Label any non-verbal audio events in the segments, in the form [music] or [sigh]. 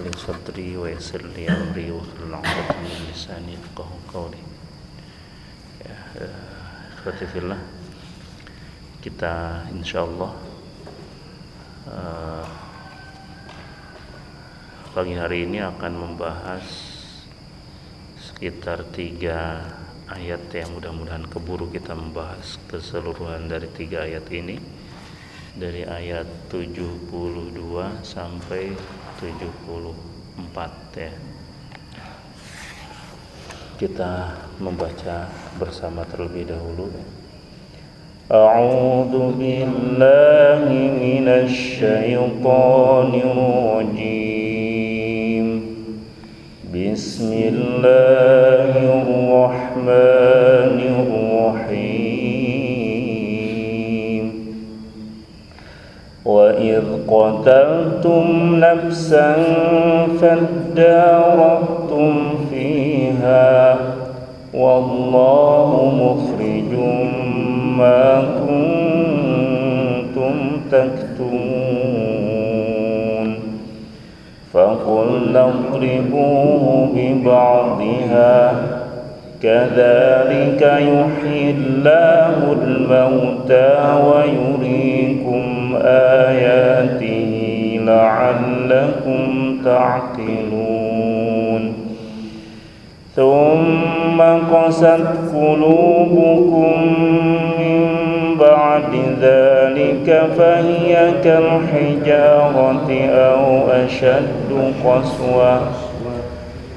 لي صدري ويسر لي أمري واحلل عقدة من لساني يفقهوا قولي ya, ikhwati fillah kita insyaallah uh, pagi hari ini akan membahas sekitar tiga ayat yang mudah-mudahan keburu kita membahas keseluruhan dari tiga ayat ini dari ayat 72 sampai 74 ya. Kita membaca bersama terlebih dahulu. A'udzu billahi minasy syaithanir rajim. Bismillahirrahmanirrahim. قتلتم نفسا فادارأتم فيها والله مخرج ما كنتم تكتمون فقلنا اضربوه ببعضها كذلك يحيي الله الموتى ويريكم آياته لعلكم تعقلون. ثم قست قلوبكم من بعد ذلك فهي كالحجارة أو أشد قسوة.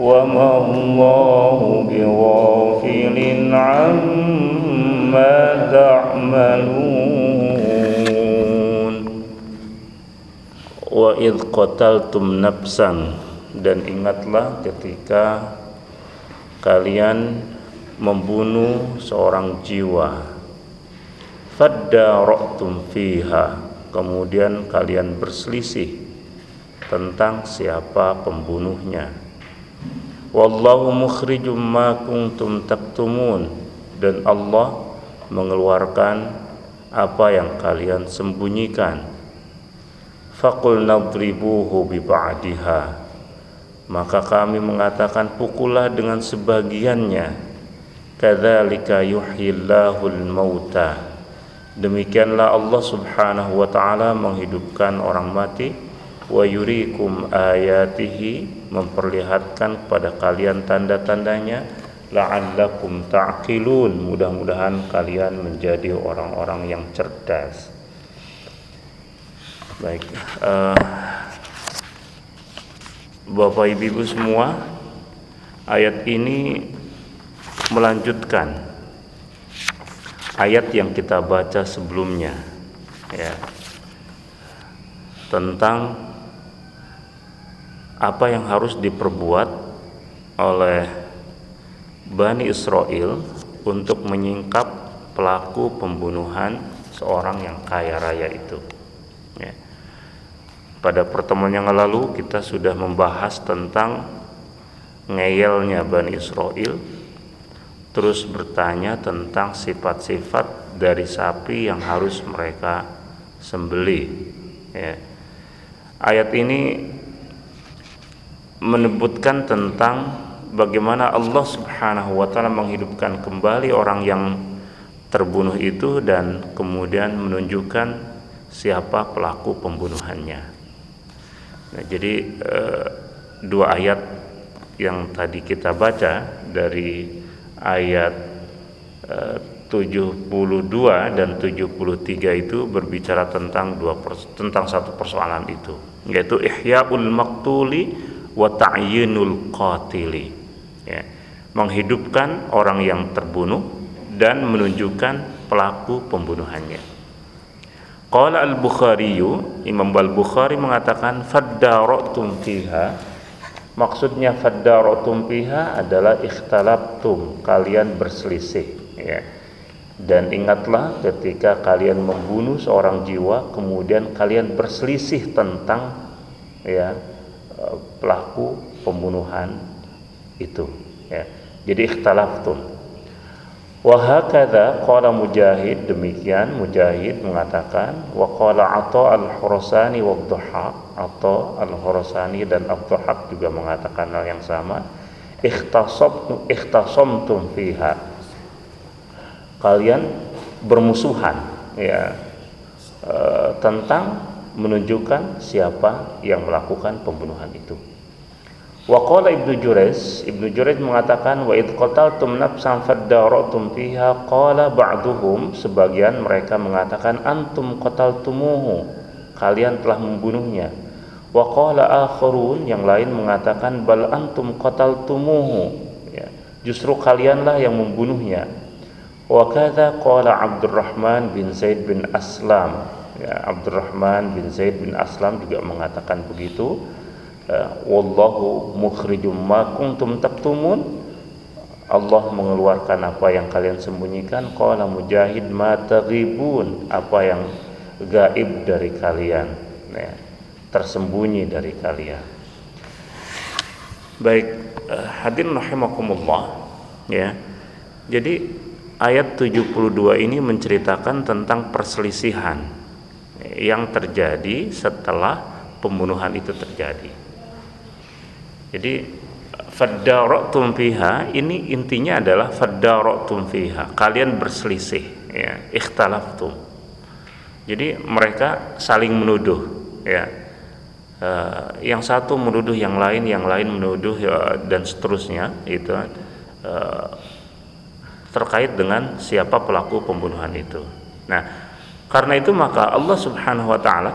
وما الله بغافل عما تعملون وإذ قتلتم نفسا dan ingatlah ketika kalian membunuh seorang jiwa faddara'tum fiha kemudian kalian berselisih tentang siapa pembunuhnya wallahu mukhrijum ma kuntum taktumun. Dan Allah mengeluarkan apa yang kalian sembunyikan. Faqul nadribuhu bi ba'diha. Maka kami mengatakan pukullah dengan sebagiannya. Kadzalika yuhyillahul mauta. Demikianlah Allah Subhanahu wa taala menghidupkan orang mati. Wa yurikum ayatihi memperlihatkan kepada kalian tanda-tandanya la'allakum ta'qilun. Mudah-mudahan kalian menjadi orang-orang yang cerdas. Baik uh, Bapak Ibu semua ayat ini melanjutkan ayat yang kita baca sebelumnya ya tentang apa yang harus diperbuat oleh Bani Israel untuk menyingkap pelaku pembunuhan seorang yang kaya raya itu ya. pada pertemuan yang lalu kita sudah membahas tentang ngeyelnya Bani Israel terus bertanya tentang sifat-sifat dari sapi yang harus mereka sembelih ya. ayat ini menyebutkan tentang bagaimana Allah Subhanahu wa taala menghidupkan kembali orang yang terbunuh itu dan kemudian menunjukkan siapa pelaku pembunuhannya. Nah, jadi eh, dua ayat yang tadi kita baca dari ayat eh, 72 dan 73 itu berbicara tentang dua tentang satu persoalan itu yaitu ihyaul maqtuli wa ta'yinul qatili. Ya. Menghidupkan orang yang terbunuh dan menunjukkan pelaku pembunuhannya. Qala al-Bukhari Imam Al-Bukhari mengatakan faddara'tum fiha. Maksudnya faddaratum fiha adalah ikhtalaftum, kalian berselisih ya. Dan ingatlah ketika kalian membunuh seorang jiwa kemudian kalian berselisih tentang ya pelaku pembunuhan itu ya. Jadi ikhtalaftum. Wahakadha qala Mujahid demikian Mujahid mengatakan wa qala Atha al-Khurasani wa Abduhaq Atha al-Khurasani dan Abduhaq juga mengatakan hal yang sama ikhtasab ikhtasamtum fiha kalian bermusuhan ya e, tentang menunjukkan siapa yang melakukan pembunuhan itu Wa qala Ibnu Jurayz, Ibnu Jurayz mengatakan wa id qataltum nafsan faddaratum fiha qala ba'duhum sebagian mereka mengatakan antum qataltumuhu kalian telah membunuhnya. Wa qala akharun yang lain mengatakan bal antum qataltumuhu ya, justru kalianlah yang membunuhnya. Wa kadza qala Abdurrahman bin Zaid bin Aslam ya, Abdurrahman bin Zaid bin Aslam juga mengatakan begitu. Ya, wallahu mukhrijum ma kuntum taktumun. Allah mengeluarkan apa yang kalian sembunyikan. Qala mujahid ma taghibun apa yang gaib dari kalian? Ya, tersembunyi dari kalian. Baik eh, hadirin rahimakumullah ya. Jadi ayat 72 ini menceritakan tentang perselisihan yang terjadi setelah pembunuhan itu terjadi jadi faddaratum fiha ini intinya adalah faddaratum fiha. Kalian berselisih ya, ikhtalaftum. Jadi mereka saling menuduh ya. Uh, yang satu menuduh yang lain, yang lain menuduh ya, dan seterusnya itu uh, terkait dengan siapa pelaku pembunuhan itu. Nah, karena itu maka Allah Subhanahu wa taala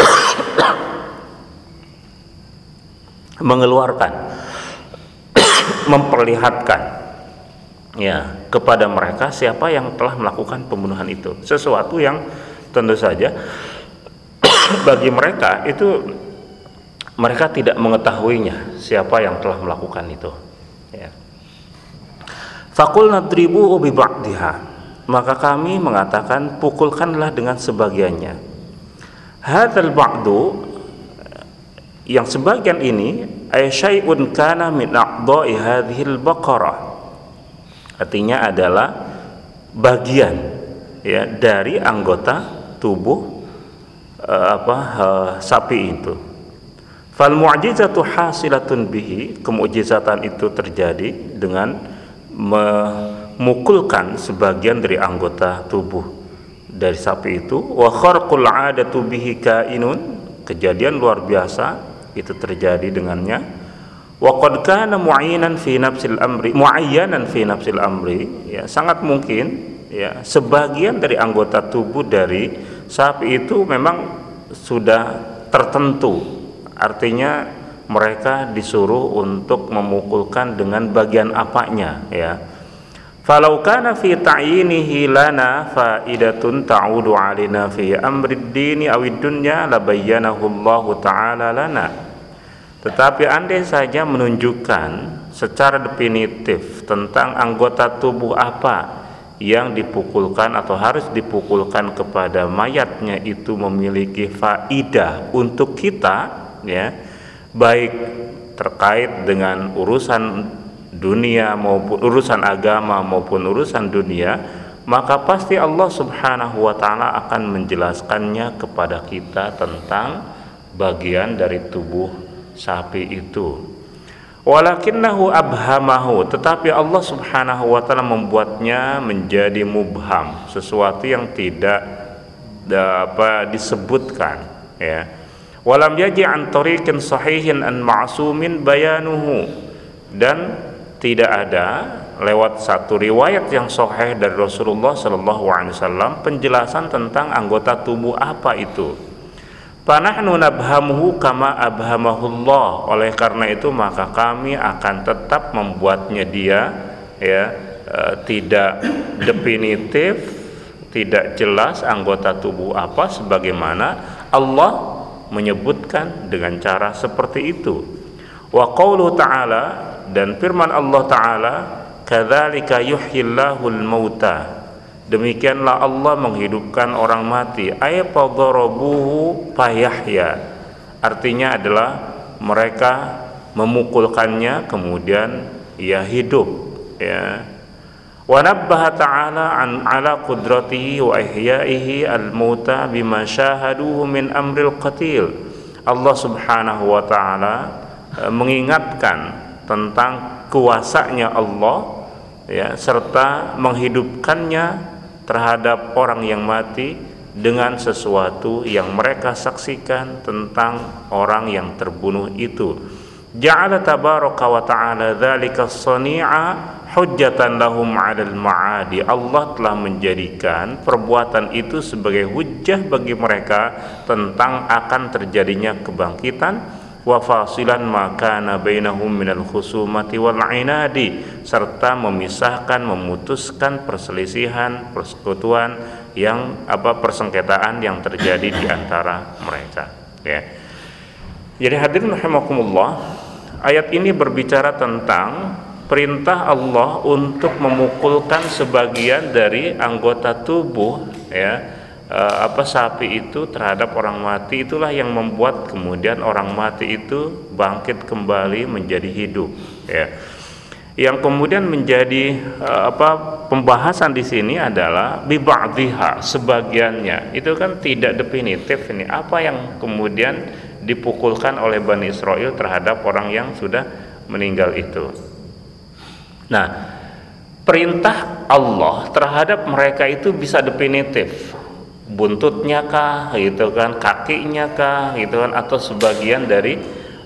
[coughs] mengeluarkan [coughs] memperlihatkan ya kepada mereka siapa yang telah melakukan pembunuhan itu. Sesuatu yang tentu saja [coughs] bagi mereka itu mereka tidak mengetahuinya siapa yang telah melakukan itu ya. Fakul nadribu bi maka kami mengatakan pukulkanlah dengan sebagiannya. Hadzal ba'du yang sebagian ini ay syai'un kana min a'dha'i hadhil baqarah. Artinya adalah bagian ya dari anggota tubuh uh, apa uh, sapi itu. Fal mu'jizatu hasilatun bihi kemujizatan itu terjadi dengan memukulkan sebagian dari anggota tubuh. Dari sapi itu wa kharqul 'adatu bihi kainun kejadian luar biasa itu terjadi dengannya. Wa qad kana mu'ayyanan fi nafsil amri mu'ayyanan fi nafsil amri ya sangat mungkin ya sebagian dari anggota tubuh dari sapi itu memang sudah tertentu. Artinya mereka disuruh untuk memukulkan dengan bagian apanya ya falau kana fi ta'yinihi lana faidatun ta'udu alina fi amri ad-dini aw ad-dunya labayyanahu Allah taala lana. Tetapi andai saja menunjukkan secara definitif tentang anggota tubuh apa yang dipukulkan atau harus dipukulkan kepada mayatnya itu memiliki faidah untuk kita ya baik terkait dengan urusan dunia maupun urusan agama maupun urusan dunia maka pasti Allah Subhanahu wa taala akan menjelaskannya kepada kita tentang bagian dari tubuh sapi itu. Walakinnahu abhamahu tetapi Allah Subhanahu wa taala membuatnya menjadi mubham sesuatu yang tidak apa disebutkan ya. Walam yaji sahihin an ma'sumin bayanuhu dan tidak ada lewat satu riwayat yang sahih dari Rasulullah sallallahu alaihi wasallam penjelasan tentang anggota tubuh apa itu Panahnu nabhamuhu kama abhamahullah. Oleh karena itu maka kami akan tetap membuatnya dia ya e, tidak definitif, tidak jelas anggota tubuh apa sebagaimana Allah menyebutkan dengan cara seperti itu. wa qawlu ta'ala dan firman Allah taala kadzalika yuhyillahul mauta demikianlah Allah menghidupkan orang mati. Ay fadarabuhu payahya artinya adalah mereka memukulkannya kemudian ia hidup ya. Wa nabbaha ta'ala an ala qudratihi wa ihya'ihi al-mauta bima syahaduhu min amril qatil. Allah Subhanahu wa taala e, mengingatkan tentang kuasanya Allah ya serta menghidupkannya terhadap orang yang mati dengan sesuatu yang mereka saksikan tentang orang yang terbunuh itu. Ja'ala tabaraka wa ta'ala dzalika sani'a hujjatan lahum 'alal ma'adi. Allah telah menjadikan perbuatan itu sebagai hujjah bagi mereka tentang akan terjadinya kebangkitan wa fasilan ma kana bainahum minal khusumati wal inadi serta memisahkan memutuskan perselisihan persekutuan yang apa persengketaan yang terjadi di antara mereka ya. Jadi hadirin rahimakumullah ayat ini berbicara tentang perintah Allah untuk memukulkan sebagian dari anggota tubuh ya eh, apa sapi itu terhadap orang mati itulah yang membuat kemudian orang mati itu bangkit kembali menjadi hidup ya yang kemudian menjadi eh, apa pembahasan di sini adalah bibadhiha sebagiannya itu kan tidak definitif ini apa yang kemudian dipukulkan oleh Bani Israel terhadap orang yang sudah meninggal itu. Nah, perintah Allah terhadap mereka itu bisa definitif. Buntutnya kah, gitu kan, kakinya kah, gitu kan, atau sebagian dari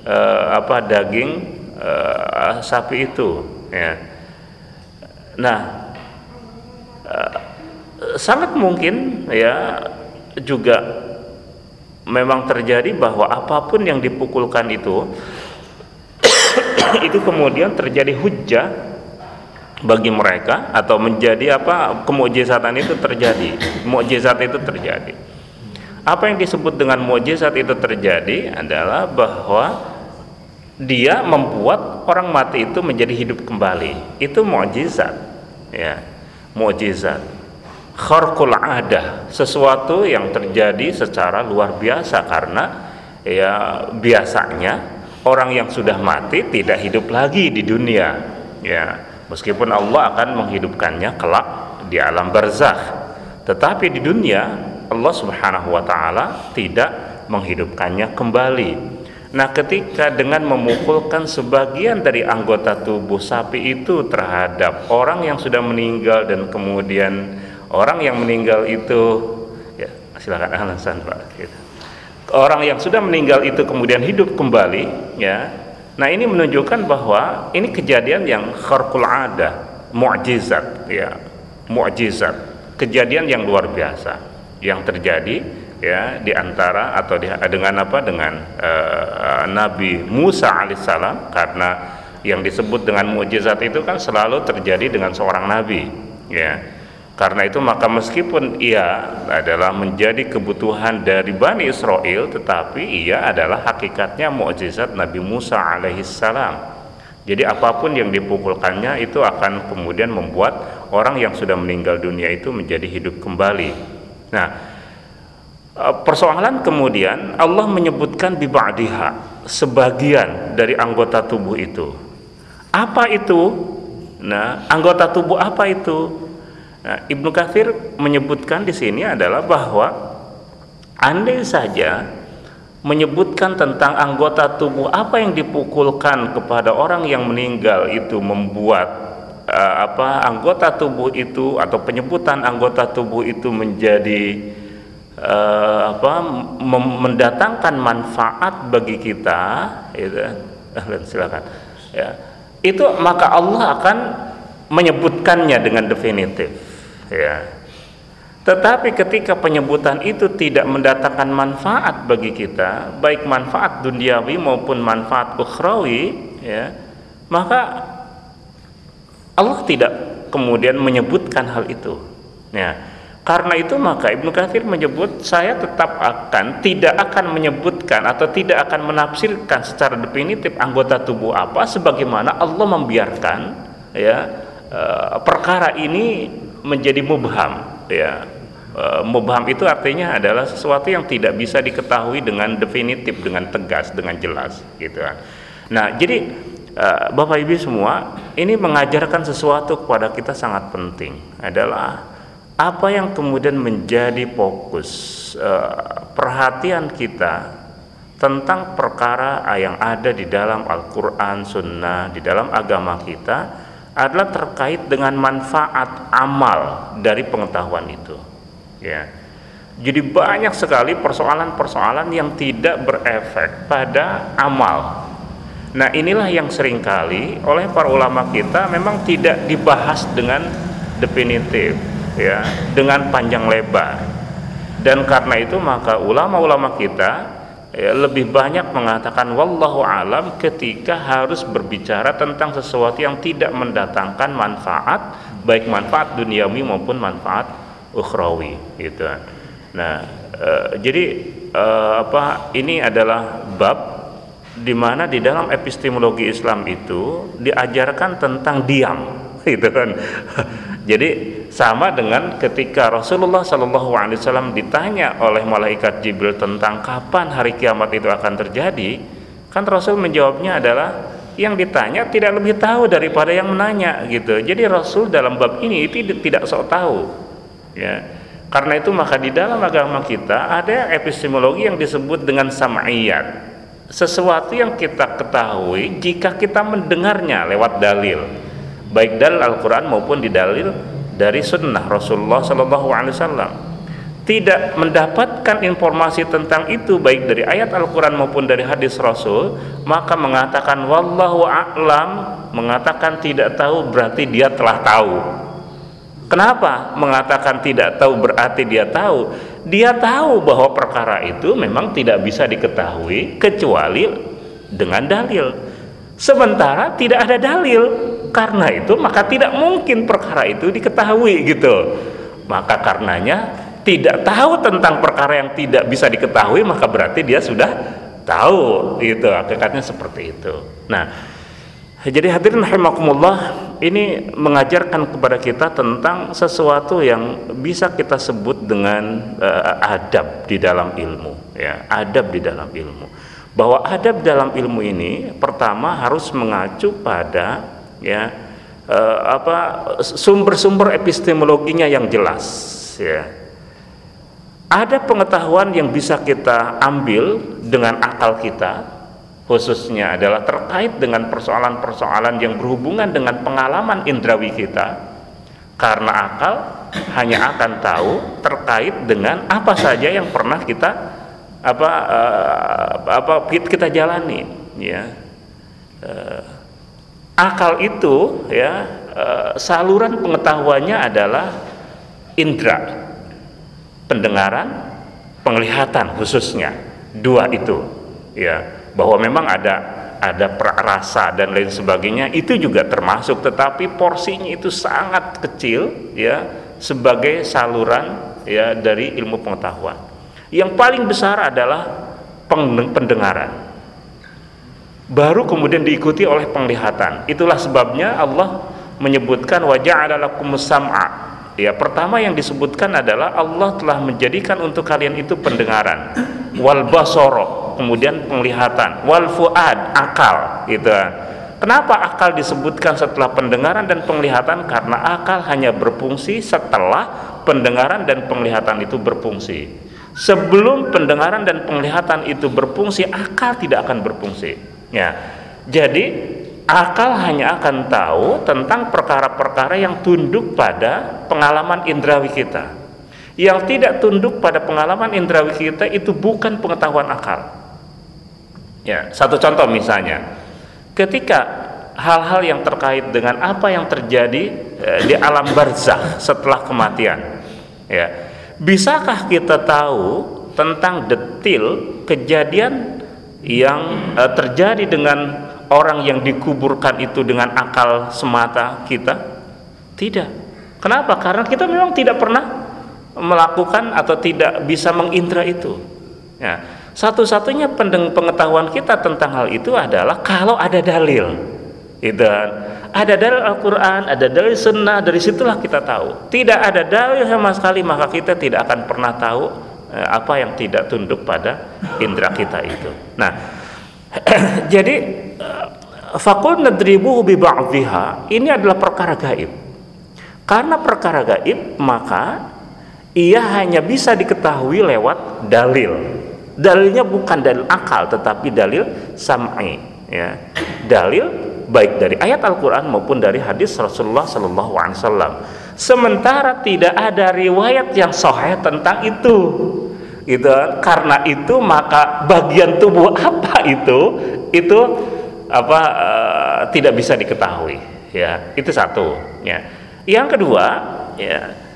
uh, apa daging uh, sapi itu, ya. Nah, uh, sangat mungkin ya juga memang terjadi bahwa apa pun yang dipukulkan itu [coughs] itu kemudian terjadi hujah bagi mereka atau menjadi apa kemujizatan itu terjadi. Mukjizat itu terjadi. Apa yang disebut dengan mukjizat itu terjadi adalah bahwa dia membuat orang mati itu menjadi hidup kembali. Itu mukjizat ya. Mukjizat kharqul adah sesuatu yang terjadi secara luar biasa karena ya biasanya orang yang sudah mati tidak hidup lagi di dunia ya meskipun Allah akan menghidupkannya kelak di alam barzakh. Tetapi di dunia Allah Subhanahu wa taala tidak menghidupkannya kembali. Nah, ketika dengan memukulkan sebagian dari anggota tubuh sapi itu terhadap orang yang sudah meninggal dan kemudian orang yang meninggal itu ya silakan alasan pak. Gitu. orang yang sudah meninggal itu kemudian hidup kembali ya nah ini menunjukkan bahwa ini kejadian yang kharqul ada mukjizat ya. Mukjizat kejadian yang luar biasa yang terjadi ya di antara atau di, dengan apa? Dengan uh, Nabi Musa alaihissalam karena yang disebut dengan mukjizat itu kan selalu terjadi dengan seorang nabi ya karena itu maka meskipun ia adalah menjadi kebutuhan dari Bani Israel tetapi ia adalah hakikatnya mukjizat Nabi Musa alaihissalam. Jadi apa pun yang dipukulkannya itu akan kemudian membuat orang yang sudah meninggal dunia itu menjadi hidup kembali. Nah, e, persoalan kemudian Allah menyebutkan biba'diha sebagian dari anggota tubuh itu. Apa itu? Nah, anggota tubuh apa itu? Nah, Ibnu Katsir menyebutkan di sini adalah bahwa andai saja menyebutkan tentang anggota tubuh apa yang dipukulkan kepada orang yang meninggal itu membuat uh, apa anggota tubuh itu atau penyebutan anggota tubuh itu menjadi uh, apa mendatangkan manfaat bagi kita itu silakan. Ya. Itu maka Allah akan menyebutkannya dengan definitif ya. Tetapi ketika penyebutan itu tidak mendatangkan manfaat bagi kita baik manfaat duniawi maupun manfaat ukhrawi ya maka Allah tidak kemudian menyebutkan hal itu. Ya. Karena itu maka Ibnu Katsir menyebut saya tetap akan tidak akan menyebutkan atau tidak akan menafsirkan secara definitif anggota tubuh apa sebagaimana Allah membiarkan ya eh, perkara ini menjadi mubham ya eh, mubham itu artinya adalah sesuatu yang tidak bisa diketahui dengan definitif dengan tegas dengan jelas gitu kan. nah jadi eh, Bapak Ibu semua ini mengajarkan sesuatu kepada kita sangat penting adalah apa yang kemudian menjadi fokus uh, perhatian kita tentang perkara yang ada di dalam Al-Quran, Sunnah, di dalam agama kita adalah terkait dengan manfaat amal dari pengetahuan itu. Ya, jadi banyak sekali persoalan-persoalan yang tidak berefek pada amal. Nah inilah yang sering kali oleh para ulama kita memang tidak dibahas dengan definitif ya dengan panjang lebar dan karena itu maka ulama-ulama kita ya, lebih banyak mengatakan wallahu alam ketika harus berbicara tentang sesuatu yang tidak mendatangkan manfaat baik manfaat duniawi maupun manfaat ukhrawi gitu. Nah e, jadi e, apa ini adalah bab di mana di dalam epistemologi Islam itu diajarkan tentang diam [laughs] gitu kan. Jadi sama dengan ketika Rasulullah Wasallam ditanya oleh malaikat Jibril tentang kapan hari kiamat itu akan terjadi, kan Rasul menjawabnya adalah yang ditanya tidak lebih tahu daripada yang menanya gitu. Jadi Rasul dalam bab ini itu tidak sok tahu, ya. Karena itu maka di dalam agama kita ada epistemologi yang disebut dengan sam'iyat. Sesuatu yang kita ketahui jika kita mendengarnya lewat dalil baik dalil Al-Quran maupun di dalil dari sunnah Rasulullah Sallallahu Alaihi Wasallam. Tidak mendapatkan informasi tentang itu baik dari ayat Al-Quran maupun dari hadis Rasul maka mengatakan wallahu a'lam mengatakan tidak tahu berarti dia telah tahu. Kenapa mengatakan tidak tahu berarti dia tahu? Dia tahu bahwa perkara itu memang tidak bisa diketahui kecuali dengan dalil sementara tidak ada dalil. Karena itu maka tidak mungkin perkara itu diketahui gitu. Maka karenanya tidak tahu tentang perkara yang tidak bisa diketahui maka berarti dia sudah tahu itu hakikatnya seperti itu. Nah jadi hadirin rahimakumullah ini mengajarkan kepada kita tentang sesuatu yang bisa kita sebut dengan uh, adab di dalam ilmu ya. Adab di dalam ilmu bahwa adab dalam ilmu ini pertama harus mengacu pada ya eh, apa sumber-sumber epistemologinya yang jelas ya. Ada pengetahuan yang bisa kita ambil dengan akal kita khususnya adalah terkait dengan persoalan-persoalan yang berhubungan dengan pengalaman indrawi kita karena akal hanya akan tahu terkait dengan apa saja yang pernah kita apa uh, apa kita jalani ya. Uh, akal itu ya e, saluran pengetahuannya adalah indera pendengaran penglihatan khususnya dua itu ya. Bahwa memang ada ada rasa dan lain sebagainya itu juga termasuk tetapi porsinya itu sangat kecil ya sebagai saluran ya dari ilmu pengetahuan yang paling besar adalah pendengaran baru kemudian diikuti oleh penglihatan. Itulah sebabnya Allah menyebutkan wajah adalah sam'a. Ya, pertama yang disebutkan adalah Allah telah menjadikan untuk kalian itu pendengaran, wal basoro, kemudian penglihatan, wal fuad, akal, gitu. Kenapa akal disebutkan setelah pendengaran dan penglihatan? Karena akal hanya berfungsi setelah pendengaran dan penglihatan itu berfungsi. Sebelum pendengaran dan penglihatan itu berfungsi, akal tidak akan berfungsi. Ya. Jadi akal hanya akan tahu tentang perkara-perkara yang tunduk pada pengalaman indrawi kita. Yang tidak tunduk pada pengalaman indrawi kita itu bukan pengetahuan akal. Ya, satu contoh misalnya, ketika hal-hal yang terkait dengan apa yang terjadi eh, di alam barzah setelah kematian, ya, bisakah kita tahu tentang detil kejadian yang uh, terjadi dengan orang yang dikuburkan itu dengan akal semata kita? Tidak. Kenapa? Karena kita memang tidak pernah melakukan atau tidak bisa mengindra itu. Ya, satu-satunya pengetahuan kita tentang hal itu adalah kalau ada dalil. Itu ada dalil Al-Quran, ada dalil Sunnah, dari situlah kita tahu. Tidak ada dalil sama sekali maka kita tidak akan pernah tahu eh, apa yang tidak tunduk pada indera kita itu. Nah, [clears throat] jadi eh, fakul nadribuhu bi ba'dhiha ini adalah perkara gaib. Karena perkara gaib maka ia hanya bisa diketahui lewat dalil. Dalilnya bukan dalil akal tetapi dalil sam'i ya. Dalil baik dari ayat Al-Qur'an maupun dari hadis Rasulullah wasallam. Sementara tidak ada riwayat yang sahih tentang itu. Gitu. Karena itu maka bagian tubuh [laughs] apa itu itu apa uh, tidak bisa diketahui ya. Itu satu ya. Yang kedua ya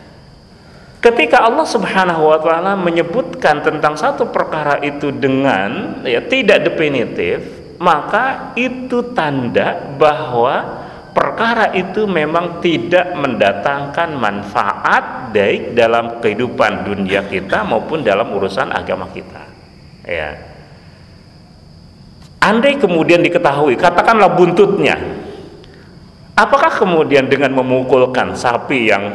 Ketika Allah Subhanahu wa taala menyebutkan tentang satu perkara itu dengan ya tidak definitif, maka itu tanda bahwa perkara itu memang tidak mendatangkan manfaat baik dalam kehidupan dunia kita maupun dalam urusan agama kita. Ya. Andai kemudian diketahui, katakanlah buntutnya. Apakah kemudian dengan memukulkan sapi yang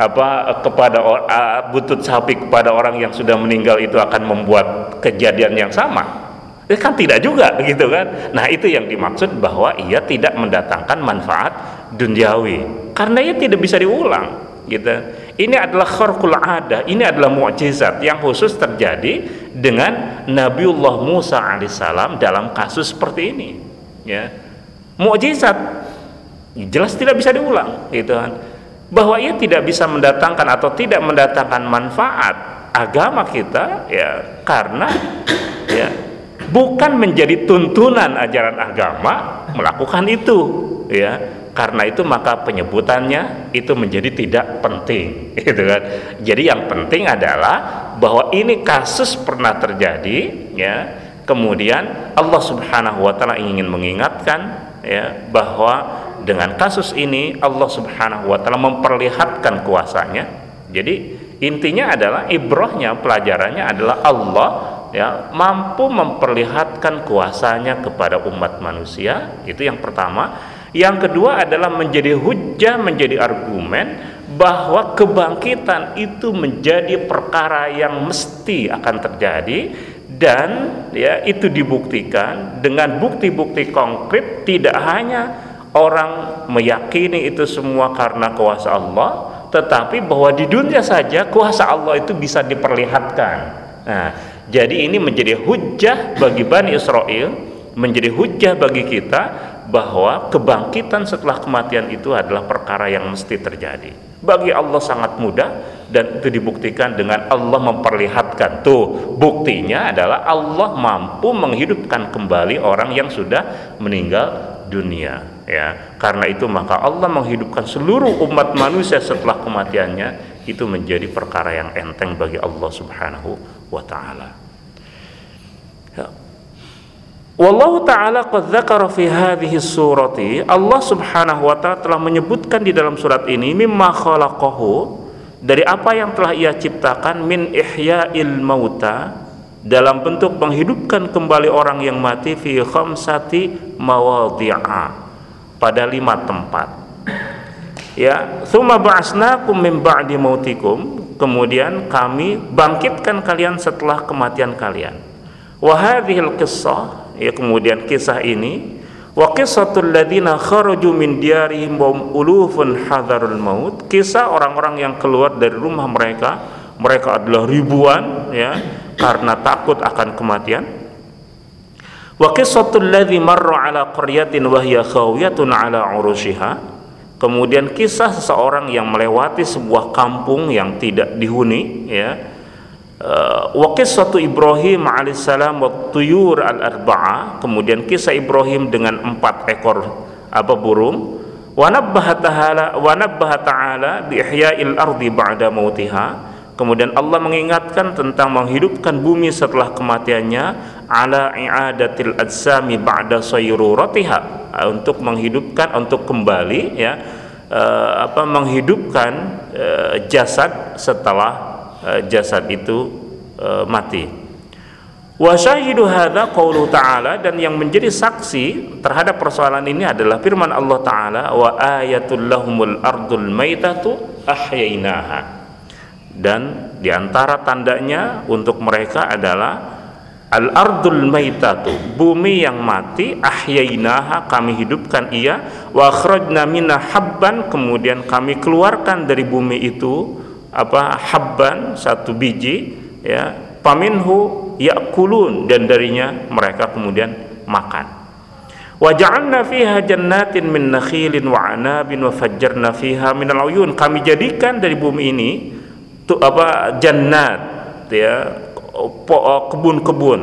apa kepada uh, butut sapi kepada orang yang sudah meninggal itu akan membuat kejadian yang sama ya kan tidak juga gitu kan? Nah itu yang dimaksud bahwa ia tidak mendatangkan manfaat duniawi. Karena ia tidak bisa diulang gitu. Ini adalah kharqul ada ini adalah mukjizat yang khusus terjadi dengan Nabiullah Musa alaihissalam dalam kasus seperti ini ya. Mukjizat jelas tidak bisa diulang gitu kan. Bahwa ia tidak bisa mendatangkan atau tidak mendatangkan manfaat agama kita ya karena ya bukan menjadi tuntunan ajaran agama melakukan itu ya. Karena itu maka penyebutannya itu menjadi tidak penting [laughs] gitu kan. Jadi yang penting adalah bahwa ini kasus pernah terjadi ya. Kemudian Allah Subhanahu wa taala ingin mengingatkan ya bahwa dengan kasus ini Allah Subhanahu wa taala memperlihatkan kuasanya. Jadi intinya adalah ibrohnya pelajarannya adalah Allah ya mampu memperlihatkan kuasanya kepada umat manusia. Itu yang pertama. Yang kedua adalah menjadi hujah, menjadi argumen bahwa kebangkitan itu menjadi perkara yang mesti akan terjadi dan ya itu dibuktikan dengan bukti-bukti konkret tidak hanya orang meyakini itu semua karena kuasa Allah tetapi bahwa di dunia saja kuasa Allah itu bisa diperlihatkan nah jadi ini menjadi hujah bagi Bani Israel menjadi hujah bagi kita bahwa kebangkitan setelah kematian itu adalah perkara yang mesti terjadi. Bagi Allah sangat mudah dan itu dibuktikan dengan Allah memperlihatkan. Tuh buktinya adalah Allah mampu menghidupkan kembali orang yang sudah meninggal dunia ya. Karena itu maka Allah menghidupkan seluruh umat manusia setelah kematiannya itu menjadi perkara yang enteng bagi Allah Subhanahu wa taala ya. Wallahu taala qad dzakara fi hadhihi surati Allah Subhanahu wa taala telah menyebutkan di dalam surat ini mimma khalaqahu dari apa yang telah ia ciptakan min ihya'il mauta dalam bentuk menghidupkan kembali orang yang mati fi khamsati mawadhi'a pada lima tempat ya thumma ba'asnakum min ba'di mautikum kemudian kami bangkitkan kalian setelah kematian kalian. Wa hadhil qissah ya kemudian kisah ini wa qissatul ladzina kharaju min diyarihim wa ulufun hadarul maut. Kisah orang-orang yang keluar dari rumah mereka mereka adalah ribuan ya karena takut akan kematian. Wa qissatul ladzi marra ala qaryatin wa hiya khawiyatun ala urushiha. Kemudian kisah seseorang yang melewati sebuah kampung yang tidak dihuni ya. Uh, wa qissatu Ibrahim alaihissalam wa tuyur al-arba'a. Kemudian kisah Ibrahim dengan empat ekor apa burung. Wa nabbaha ta'ala wa nabbaha ta'ala bi ihya'il ardi ba'da mautiha Kemudian Allah mengingatkan tentang menghidupkan bumi setelah kematiannya ala i'adatil adzami ba'da sayruratiha untuk menghidupkan untuk kembali ya uh, apa menghidupkan uh, jasad setelah uh, jasad itu mati. Wa syahidu hadza qauluhu ta'ala dan yang menjadi saksi terhadap persoalan ini adalah firman Allah taala wa ayatul lahumul ardul maitatu ahyainaha. Dan di antara tandanya untuk mereka adalah al ardul maitatu bumi yang mati ahyainaha kami hidupkan ia wa akhrajna minna habban kemudian kami keluarkan dari bumi itu apa habban satu biji ya paminhu yakulun dan darinya mereka kemudian makan. Wa ja'alna fiha jannatin min nakhilin wa anabin wa fajjarna fiha min al-uyun kami jadikan dari bumi ini apa? Jannat ya. Kebun-kebun.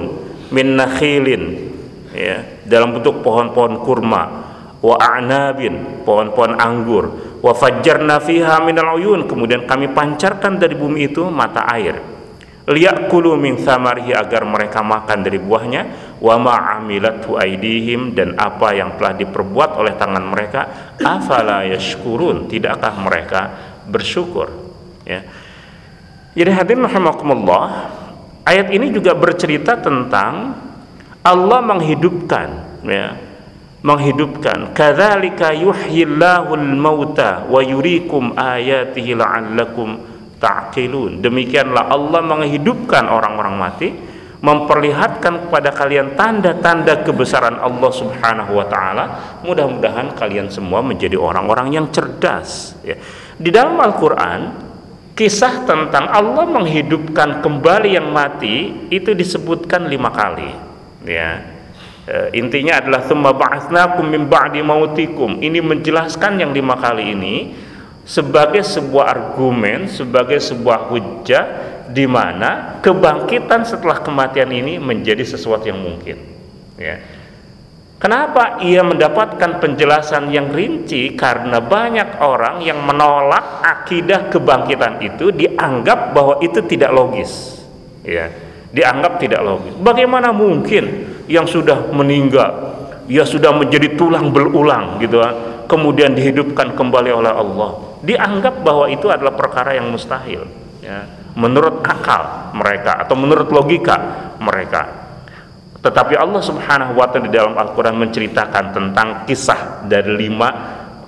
Min nakhilin ya. Dalam bentuk pohon-pohon kurma. Wa a'nabin pohon-pohon anggur. Wa fajjarna fiha min al-uyun kemudian kami pancarkan dari bumi itu mata air. Liyakulu min thamarihi agar mereka makan dari buahnya. Wa ma'amilathu aidihim dan apa yang telah diperbuat oleh tangan mereka. Afala yashkurun tidakkah mereka bersyukur? Ya jadi hadirin rahimakumullah ayat ini juga bercerita tentang Allah menghidupkan ya. Menghidupkan. Kadzalika yuhyillahul mauta wa yuriikum ayatihi la'allakum ta'qilun. Demikianlah Allah menghidupkan orang-orang mati memperlihatkan kepada kalian tanda-tanda kebesaran Allah Subhanahu wa taala. Mudah-mudahan kalian semua menjadi orang-orang yang cerdas ya. di dalam Al-Qur'an kisah tentang Allah menghidupkan kembali yang mati itu disebutkan lima kali ya e, intinya adalah thumma ba'atsnakum min ba'di mautikum ini menjelaskan yang lima kali ini sebagai sebuah argumen, sebagai sebuah hujah di mana kebangkitan setelah kematian ini menjadi sesuatu yang mungkin. Ya. Kenapa ia mendapatkan penjelasan yang rinci? Karena banyak orang yang menolak akidah kebangkitan itu dianggap bahwa itu tidak logis. Ya, dianggap tidak logis. Bagaimana mungkin yang sudah meninggal, ia sudah menjadi tulang berulang gitu kemudian dihidupkan kembali oleh Allah? dianggap bahwa itu adalah perkara yang mustahil ya, menurut akal mereka atau menurut logika mereka tetapi Allah subhanahu wa ta'ala di dalam Al-Quran menceritakan tentang kisah dari lima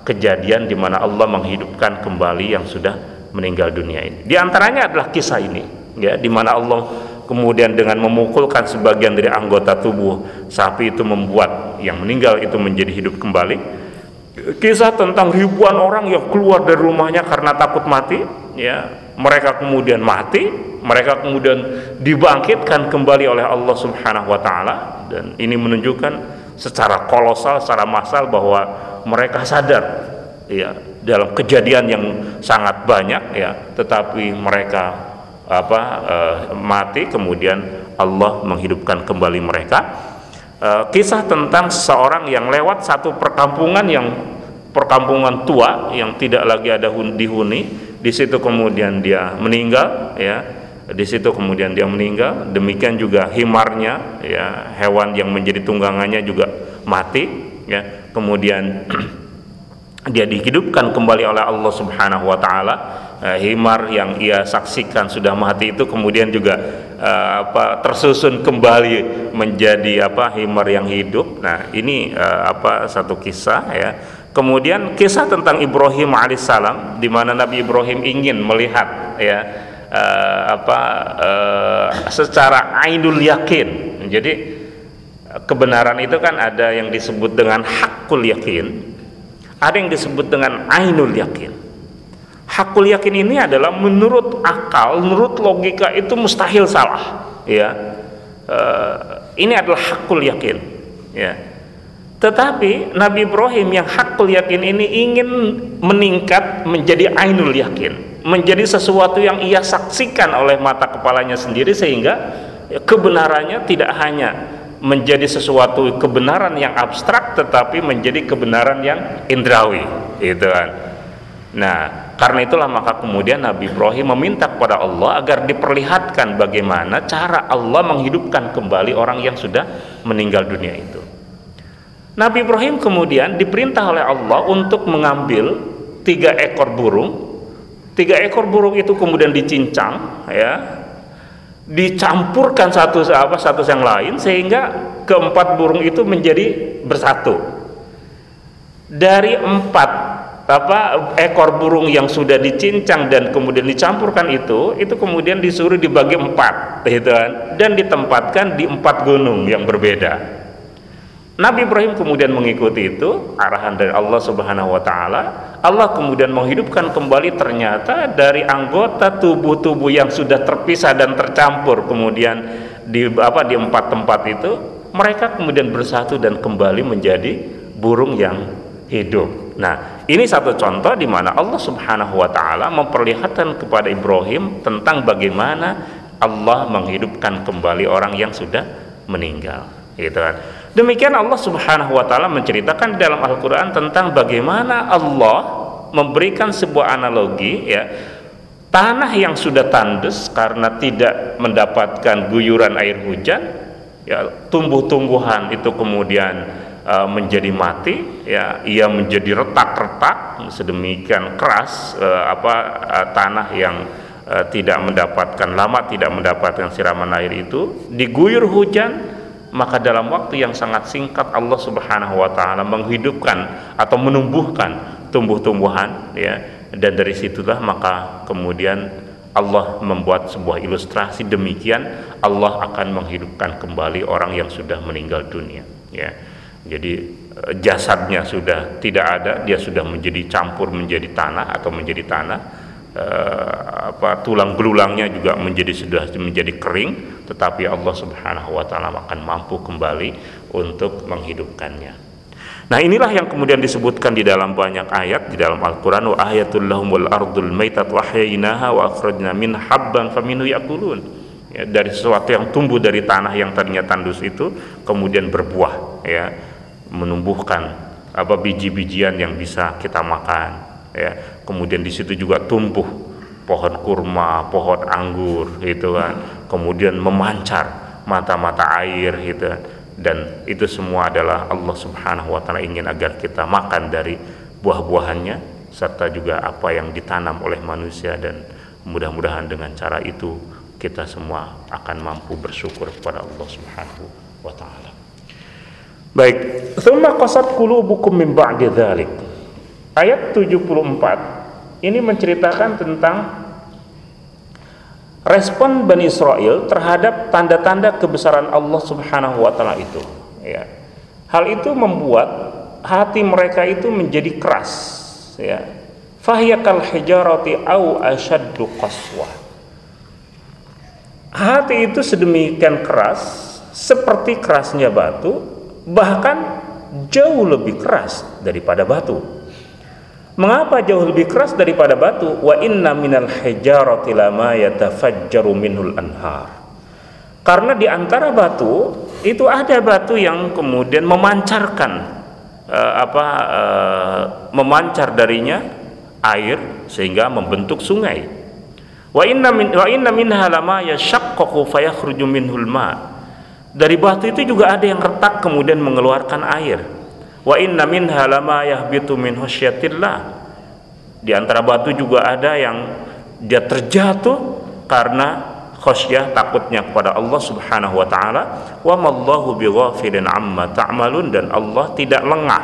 kejadian di mana Allah menghidupkan kembali yang sudah meninggal dunia ini. Di antaranya adalah kisah ini ya di mana Allah kemudian dengan memukulkan sebagian dari anggota tubuh sapi itu membuat yang meninggal itu menjadi hidup kembali kisah tentang ribuan orang yang keluar dari rumahnya karena takut mati ya mereka kemudian mati mereka kemudian dibangkitkan kembali oleh Allah Subhanahu wa taala dan ini menunjukkan secara kolosal secara massal bahwa mereka sadar ya dalam kejadian yang sangat banyak ya tetapi mereka apa eh, mati kemudian Allah menghidupkan kembali mereka uh, kisah tentang seseorang yang lewat satu perkampungan yang perkampungan tua yang tidak lagi ada dihuni. Di situ kemudian dia meninggal ya. Di situ kemudian dia meninggal. Demikian juga himarnya ya. Hewan yang menjadi tunggangannya juga mati ya. Kemudian [clears throat] dia dihidupkan kembali oleh Allah Subhanahu wa taala. Uh, himar yang ia saksikan sudah mati itu kemudian juga uh, apa tersusun kembali menjadi apa himar yang hidup. Nah, ini uh, apa satu kisah ya. Kemudian kisah tentang Ibrahim alaihissalam di mana Nabi Ibrahim ingin melihat ya uh, apa uh, secara ainul yakin. Jadi kebenaran itu kan ada yang disebut dengan hakul yakin ada yang disebut dengan ainul yakin hakul yakin ini adalah menurut akal menurut logika itu mustahil salah ya. Uh, ini adalah hakul yakin ya. Tetapi Nabi Ibrahim yang hakul yakin ini ingin meningkat menjadi ainul yakin menjadi sesuatu yang ia saksikan oleh mata kepalanya sendiri sehingga kebenarannya tidak hanya menjadi sesuatu kebenaran yang abstrak tetapi menjadi kebenaran yang indrawi itu kan. Nah karena itulah maka kemudian Nabi Ibrahim meminta kepada Allah agar diperlihatkan bagaimana cara Allah menghidupkan kembali orang yang sudah meninggal dunia itu. Nabi Ibrahim kemudian diperintah oleh Allah untuk mengambil tiga ekor burung. Tiga ekor burung itu kemudian dicincang ya. Dicampurkan satu apa satu yang lain sehingga keempat burung itu menjadi bersatu. Dari empat apa ekor burung yang sudah dicincang dan kemudian dicampurkan itu itu kemudian disuruh dibagi empat gitu kan dan ditempatkan di empat gunung yang berbeda Nabi Ibrahim kemudian mengikuti itu arahan dari Allah Subhanahu wa taala. Allah kemudian menghidupkan kembali ternyata dari anggota tubuh-tubuh yang sudah terpisah dan tercampur kemudian di apa di empat tempat itu mereka kemudian bersatu dan kembali menjadi burung yang hidup. Nah, ini satu contoh di mana Allah Subhanahu wa taala memperlihatkan kepada Ibrahim tentang bagaimana Allah menghidupkan kembali orang yang sudah meninggal, gitu kan. Demikian Allah Subhanahu wa taala menceritakan dalam Al-Qur'an tentang bagaimana Allah memberikan sebuah analogi ya tanah yang sudah tandus karena tidak mendapatkan guyuran air hujan ya tumbuh-tumbuhan itu kemudian uh, menjadi mati ya ia menjadi retak-retak sedemikian keras uh, apa uh, tanah yang uh, tidak mendapatkan lama tidak mendapatkan siraman air itu diguyur hujan maka dalam waktu yang sangat singkat Allah Subhanahu wa taala menghidupkan atau menumbuhkan tumbuh-tumbuhan ya dan dari situlah maka kemudian Allah membuat sebuah ilustrasi demikian Allah akan menghidupkan kembali orang yang sudah meninggal dunia ya jadi eh, jasadnya sudah tidak ada dia sudah menjadi campur menjadi tanah atau menjadi tanah eh, apa tulang belulangnya juga menjadi sudah menjadi kering tetapi Allah Subhanahu wa taala akan mampu kembali untuk menghidupkannya. Nah, inilah yang kemudian disebutkan di dalam banyak ayat di dalam Al-Qur'an wa ayatul lahumul ardul maitat wa wa akhrajna min habban faminhu yakulun. Ya, dari sesuatu yang tumbuh dari tanah yang tadinya tandus itu kemudian berbuah ya, menumbuhkan apa biji-bijian yang bisa kita makan ya. Kemudian di situ juga tumbuh pohon kurma, pohon anggur gitu kan. Kemudian memancar mata-mata air gitu kan. Dan itu semua adalah Allah Subhanahu wa taala ingin agar kita makan dari buah-buahannya serta juga apa yang ditanam oleh manusia dan mudah-mudahan dengan cara itu kita semua akan mampu bersyukur kepada Allah Subhanahu wa taala. Baik, "Tsumma qasat qulubukum min ba'di dzalik." Ayat 74 ini menceritakan tentang respon Bani Israel terhadap tanda-tanda kebesaran Allah Subhanahu wa taala itu ya. Hal itu membuat hati mereka itu menjadi keras ya. Fahyakal hijarati au ashaddu qaswa. Hati itu sedemikian keras seperti kerasnya batu bahkan jauh lebih keras daripada batu. Mengapa jauh lebih keras daripada batu? Wa inna minal hijarati lama yatafajjaru minhul anhar. Karena di antara batu itu ada batu yang kemudian memancarkan uh, apa uh, memancar darinya air sehingga membentuk sungai. Wa inna min wa inna minha lama yashaqqaqu fayakhruju minhul ma. Dari batu itu juga ada yang retak kemudian mengeluarkan air Wa inna minha lama yahbitu min khasyatillah. Di antara batu juga ada yang dia terjatuh karena khasyah takutnya kepada Allah Subhanahu wa taala wa mallahu bighafilin amma ta'malun dan Allah tidak lengah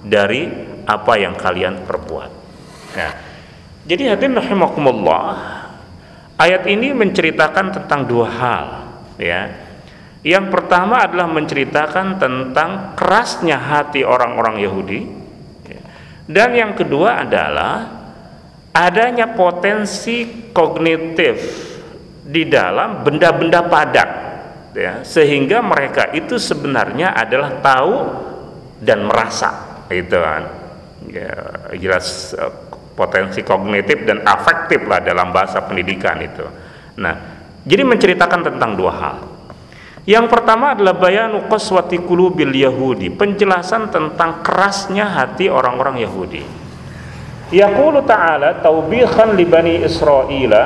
dari apa yang kalian perbuat. Nah, jadi hadirin rahimakumullah ayat ini menceritakan tentang dua hal ya yang pertama adalah menceritakan tentang kerasnya hati orang-orang Yahudi. Dan yang kedua adalah adanya potensi kognitif di dalam benda-benda padat ya, sehingga mereka itu sebenarnya adalah tahu dan merasa itu kan. Ya, jelas eh, potensi kognitif dan afektif lah dalam bahasa pendidikan itu. Nah jadi menceritakan tentang dua hal yang pertama adalah bayanu qaswati qulubil yahudi, penjelasan tentang kerasnya hati orang-orang Yahudi. Yaqulu ta'ala taubikhan li bani Israila,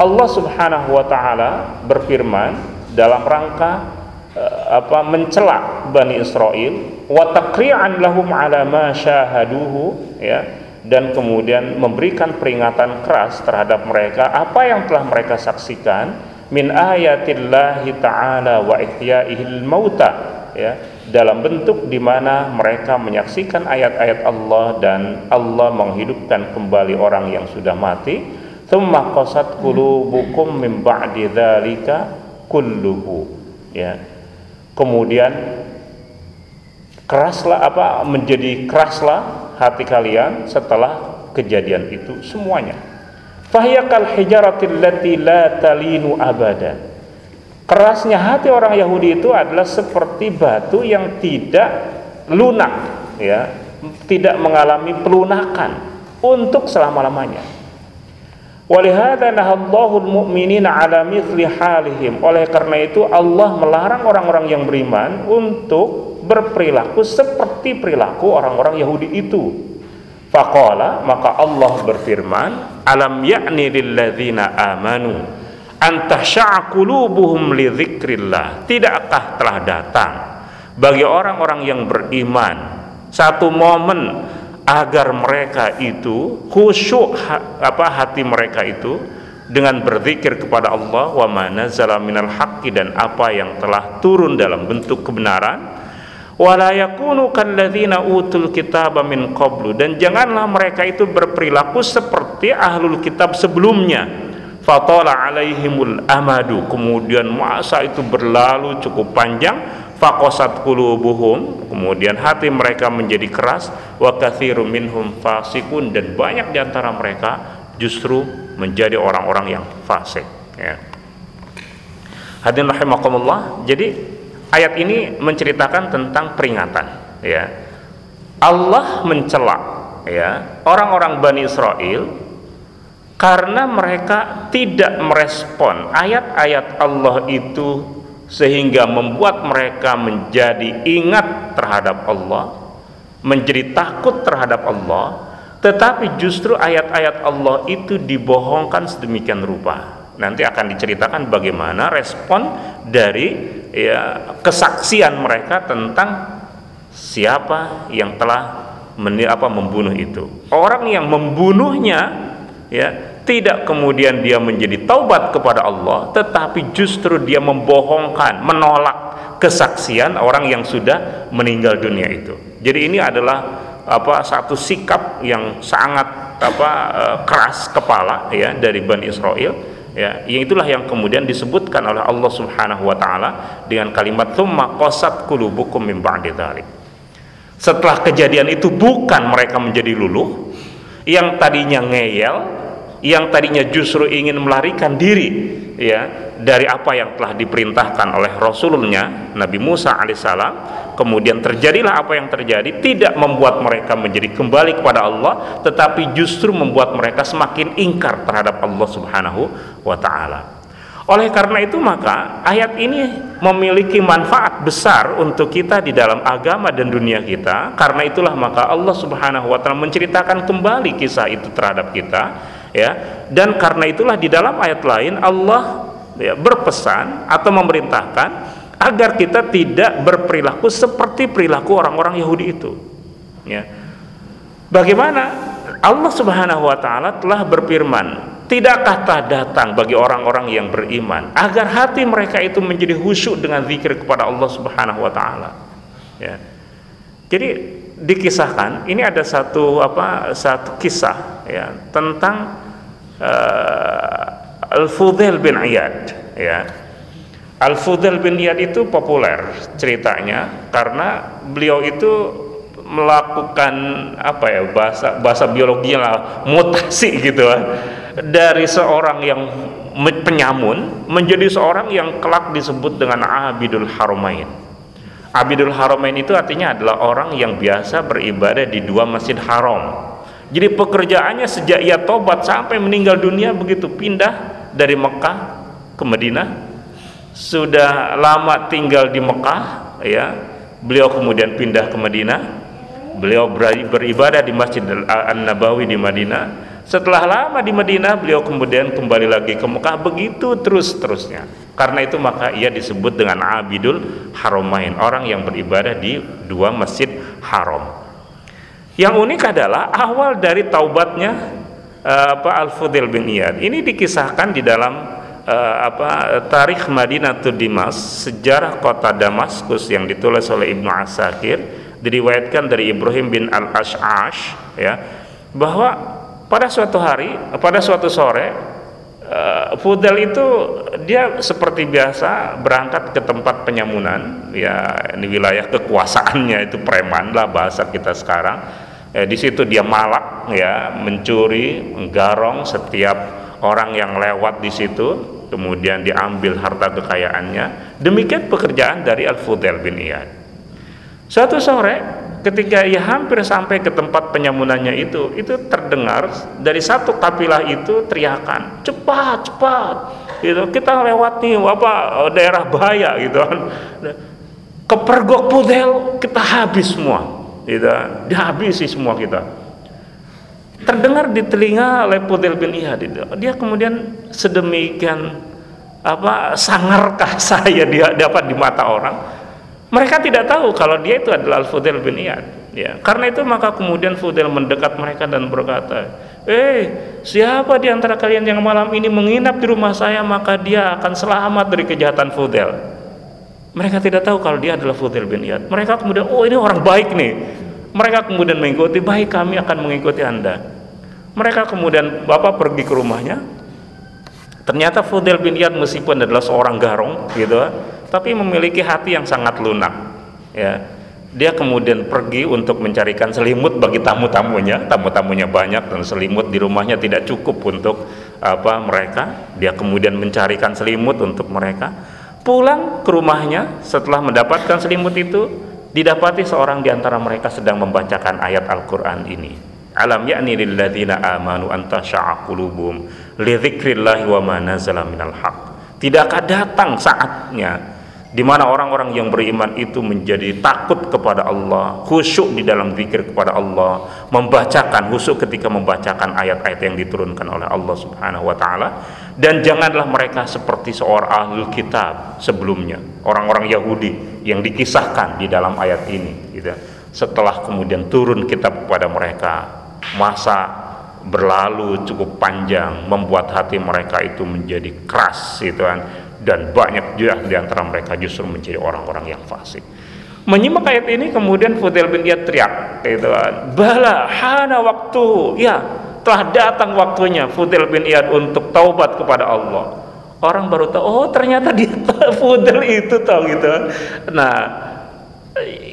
Allah Subhanahu wa taala berfirman dalam rangka uh, apa mencela Bani Israel wa taqri'an lahum ala ma syahaduhu ya dan kemudian memberikan peringatan keras terhadap mereka apa yang telah mereka saksikan min ayatillahi ta'ala wa ihyaihil mauta ya dalam bentuk di mana mereka menyaksikan ayat-ayat Allah dan Allah menghidupkan kembali orang yang sudah mati thumma qasat qulubukum min ba'di dzalika kulluhu ya kemudian keraslah apa menjadi keraslah hati kalian setelah kejadian itu semuanya. Fahyakal hijaratil lati la talinu abada. Kerasnya hati orang Yahudi itu adalah seperti batu yang tidak lunak, ya, tidak mengalami pelunakan untuk selama-lamanya. Walihada al-mu'minina ala mithli. Oleh karena itu Allah melarang orang-orang yang beriman untuk berperilaku seperti perilaku orang-orang Yahudi itu. Faqala maka Allah berfirman, "Alam ya'ni lilladzina amanu an tahsha'a qulubuhum li dzikrillah." Tidakkah telah datang bagi orang-orang yang beriman satu momen agar mereka itu khusyuk apa hati mereka itu dengan berzikir kepada Allah wa mana minal haqqi dan apa yang telah turun dalam bentuk kebenaran wala yakunu kalladzina utul kitaba min qablu. Dan janganlah mereka itu berperilaku seperti ahlul kitab sebelumnya. Fatala alaihimul amadu. Kemudian masa itu berlalu cukup panjang. Faqasat qulubuhum. Kemudian hati mereka menjadi keras. Wa katsirum minhum fasikun. Dan banyak di antara mereka justru menjadi orang-orang yang fasik. Ya. Hadirin rahimakumullah. Jadi ayat ini menceritakan tentang peringatan ya. Allah mencela ya orang-orang Bani Israel karena mereka tidak merespon ayat-ayat Allah itu sehingga membuat mereka menjadi ingat terhadap Allah menjadi takut terhadap Allah tetapi justru ayat-ayat Allah itu dibohongkan sedemikian rupa. Nanti akan diceritakan bagaimana respon dari ya kesaksian mereka tentang siapa yang telah meni, apa membunuh itu. Orang yang membunuhnya ya tidak kemudian dia menjadi taubat kepada Allah, tetapi justru dia membohongkan, menolak kesaksian orang yang sudah meninggal dunia itu. Jadi ini adalah apa satu sikap yang sangat apa eh, keras kepala ya dari Bani Israel ya yang itulah yang kemudian disebutkan oleh Allah Subhanahu wa taala dengan kalimat tsumma qasat qulubukum min ba'di setelah kejadian itu bukan mereka menjadi luluh yang tadinya ngeyel yang tadinya justru ingin melarikan diri ya dari apa yang telah diperintahkan oleh Rasulnya Nabi Musa alaihissalam kemudian terjadilah apa yang terjadi tidak membuat mereka menjadi kembali kepada Allah tetapi justru membuat mereka semakin ingkar terhadap Allah Subhanahu wa taala. Oleh karena itu maka ayat ini memiliki manfaat besar untuk kita di dalam agama dan dunia kita. Karena itulah maka Allah Subhanahu wa taala menceritakan kembali kisah itu terhadap kita ya. Dan karena itulah di dalam ayat lain Allah ya, berpesan atau memerintahkan agar kita tidak berperilaku seperti perilaku orang-orang Yahudi itu. Ya. Bagaimana Allah Subhanahu wa taala telah berfirman, "Tidakkah telah datang bagi orang-orang yang beriman agar hati mereka itu menjadi khusyuk dengan zikir kepada Allah Subhanahu wa taala?" Ya. Jadi dikisahkan ini ada satu apa satu kisah ya tentang uh, Al-Fudail bin Iyad ya Al-Fudail bin Iyad itu populer ceritanya karena beliau itu melakukan apa ya bahasa bahasa biologinya lah mutasi gitu lah dari seorang yang penyamun menjadi seorang yang kelak disebut dengan Abidul Haramain. Abidul Haramain itu artinya adalah orang yang biasa beribadah di dua masjid haram. Jadi pekerjaannya sejak ia tobat sampai meninggal dunia begitu pindah dari Mekah ke Madinah sudah lama tinggal di Mekah ya. Beliau kemudian pindah ke Madinah. Beliau beribadah di Masjid An-Nabawi di Madinah. Setelah lama di Madinah beliau kemudian kembali lagi ke Mekah. Begitu terus terusnya karena itu maka ia disebut dengan Abidul Haramain orang yang beribadah di dua masjid haram. Yang unik adalah awal dari taubatnya uh, apa Al-Fudil bin Iyad. Ini dikisahkan di dalam uh, apa Tarikh Madinatul Dimas, sejarah kota Damaskus yang ditulis oleh Ibnu Asakir, diriwayatkan dari Ibrahim bin Al-Ash'ash ya, bahwa pada suatu hari, pada suatu sore uh, Fudel itu dia seperti biasa berangkat ke tempat penyamunan ya ini wilayah kekuasaannya itu preman lah bahasa kita sekarang. Eh, di situ dia malak ya mencuri menggarong setiap orang yang lewat di situ kemudian diambil harta kekayaannya. Demikian pekerjaan dari Al-Fudail bin Iyad. Suatu sore ketika ia hampir sampai ke tempat penyamunannya itu itu terdengar dari satu kapilah itu teriakan cepat cepat. Gitu kita nih apa daerah bahaya gitu kan. Kepergok pudel kita habis semua. Kita dihabisi semua kita terdengar di telinga oleh Pudel bin Iyad itu dia kemudian sedemikian apa sangarkah [laughs] saya dia dapat di mata orang mereka tidak tahu kalau dia itu adalah Al-Fudel bin Iyad ya karena itu maka kemudian Fudel mendekat mereka dan berkata eh siapa di antara kalian yang malam ini menginap di rumah saya maka dia akan selamat dari kejahatan Fudel mereka tidak tahu kalau dia adalah Fudel bin Iyad. Mereka kemudian, oh ini orang baik nih. Mereka kemudian mengikuti, baik kami akan mengikuti Anda. Mereka kemudian Bapak pergi ke rumahnya. Ternyata Fudel bin Iyad meskipun adalah seorang garong gitu, tapi memiliki hati yang sangat lunak. Ya. Dia kemudian pergi untuk mencarikan selimut bagi tamu-tamunya. Tamu-tamunya banyak dan selimut di rumahnya tidak cukup untuk apa mereka. Dia kemudian mencarikan selimut untuk mereka Pulang ke rumahnya setelah mendapatkan selimut itu, didapati seorang di antara mereka sedang membacakan ayat Al-Qur'an ini. Alam yakni lilladzina amanu anta qulubuhum li dzikrillahi wa ma nazala minal haq. Tidakkah datang saatnya di mana orang-orang yang beriman itu menjadi takut kepada Allah, khusyuk di dalam zikir kepada Allah, membacakan khusyuk ketika membacakan ayat-ayat yang diturunkan oleh Allah Subhanahu wa taala dan janganlah mereka seperti seorang ahli kitab sebelumnya, orang-orang Yahudi yang dikisahkan di dalam ayat ini gitu. Setelah kemudian turun kitab kepada mereka, masa berlalu cukup panjang membuat hati mereka itu menjadi keras gitu kan dan banyak juga di antara mereka justru menjadi orang-orang yang fasik. Menyimak ayat ini kemudian Fudel bin Iyad teriak, gitu kan. Bala hana waktu, ya telah datang waktunya Fudel bin Iyad untuk taubat kepada Allah. Orang baru tahu, oh ternyata dia [laughs] Fudel itu tahu gitu. Nah,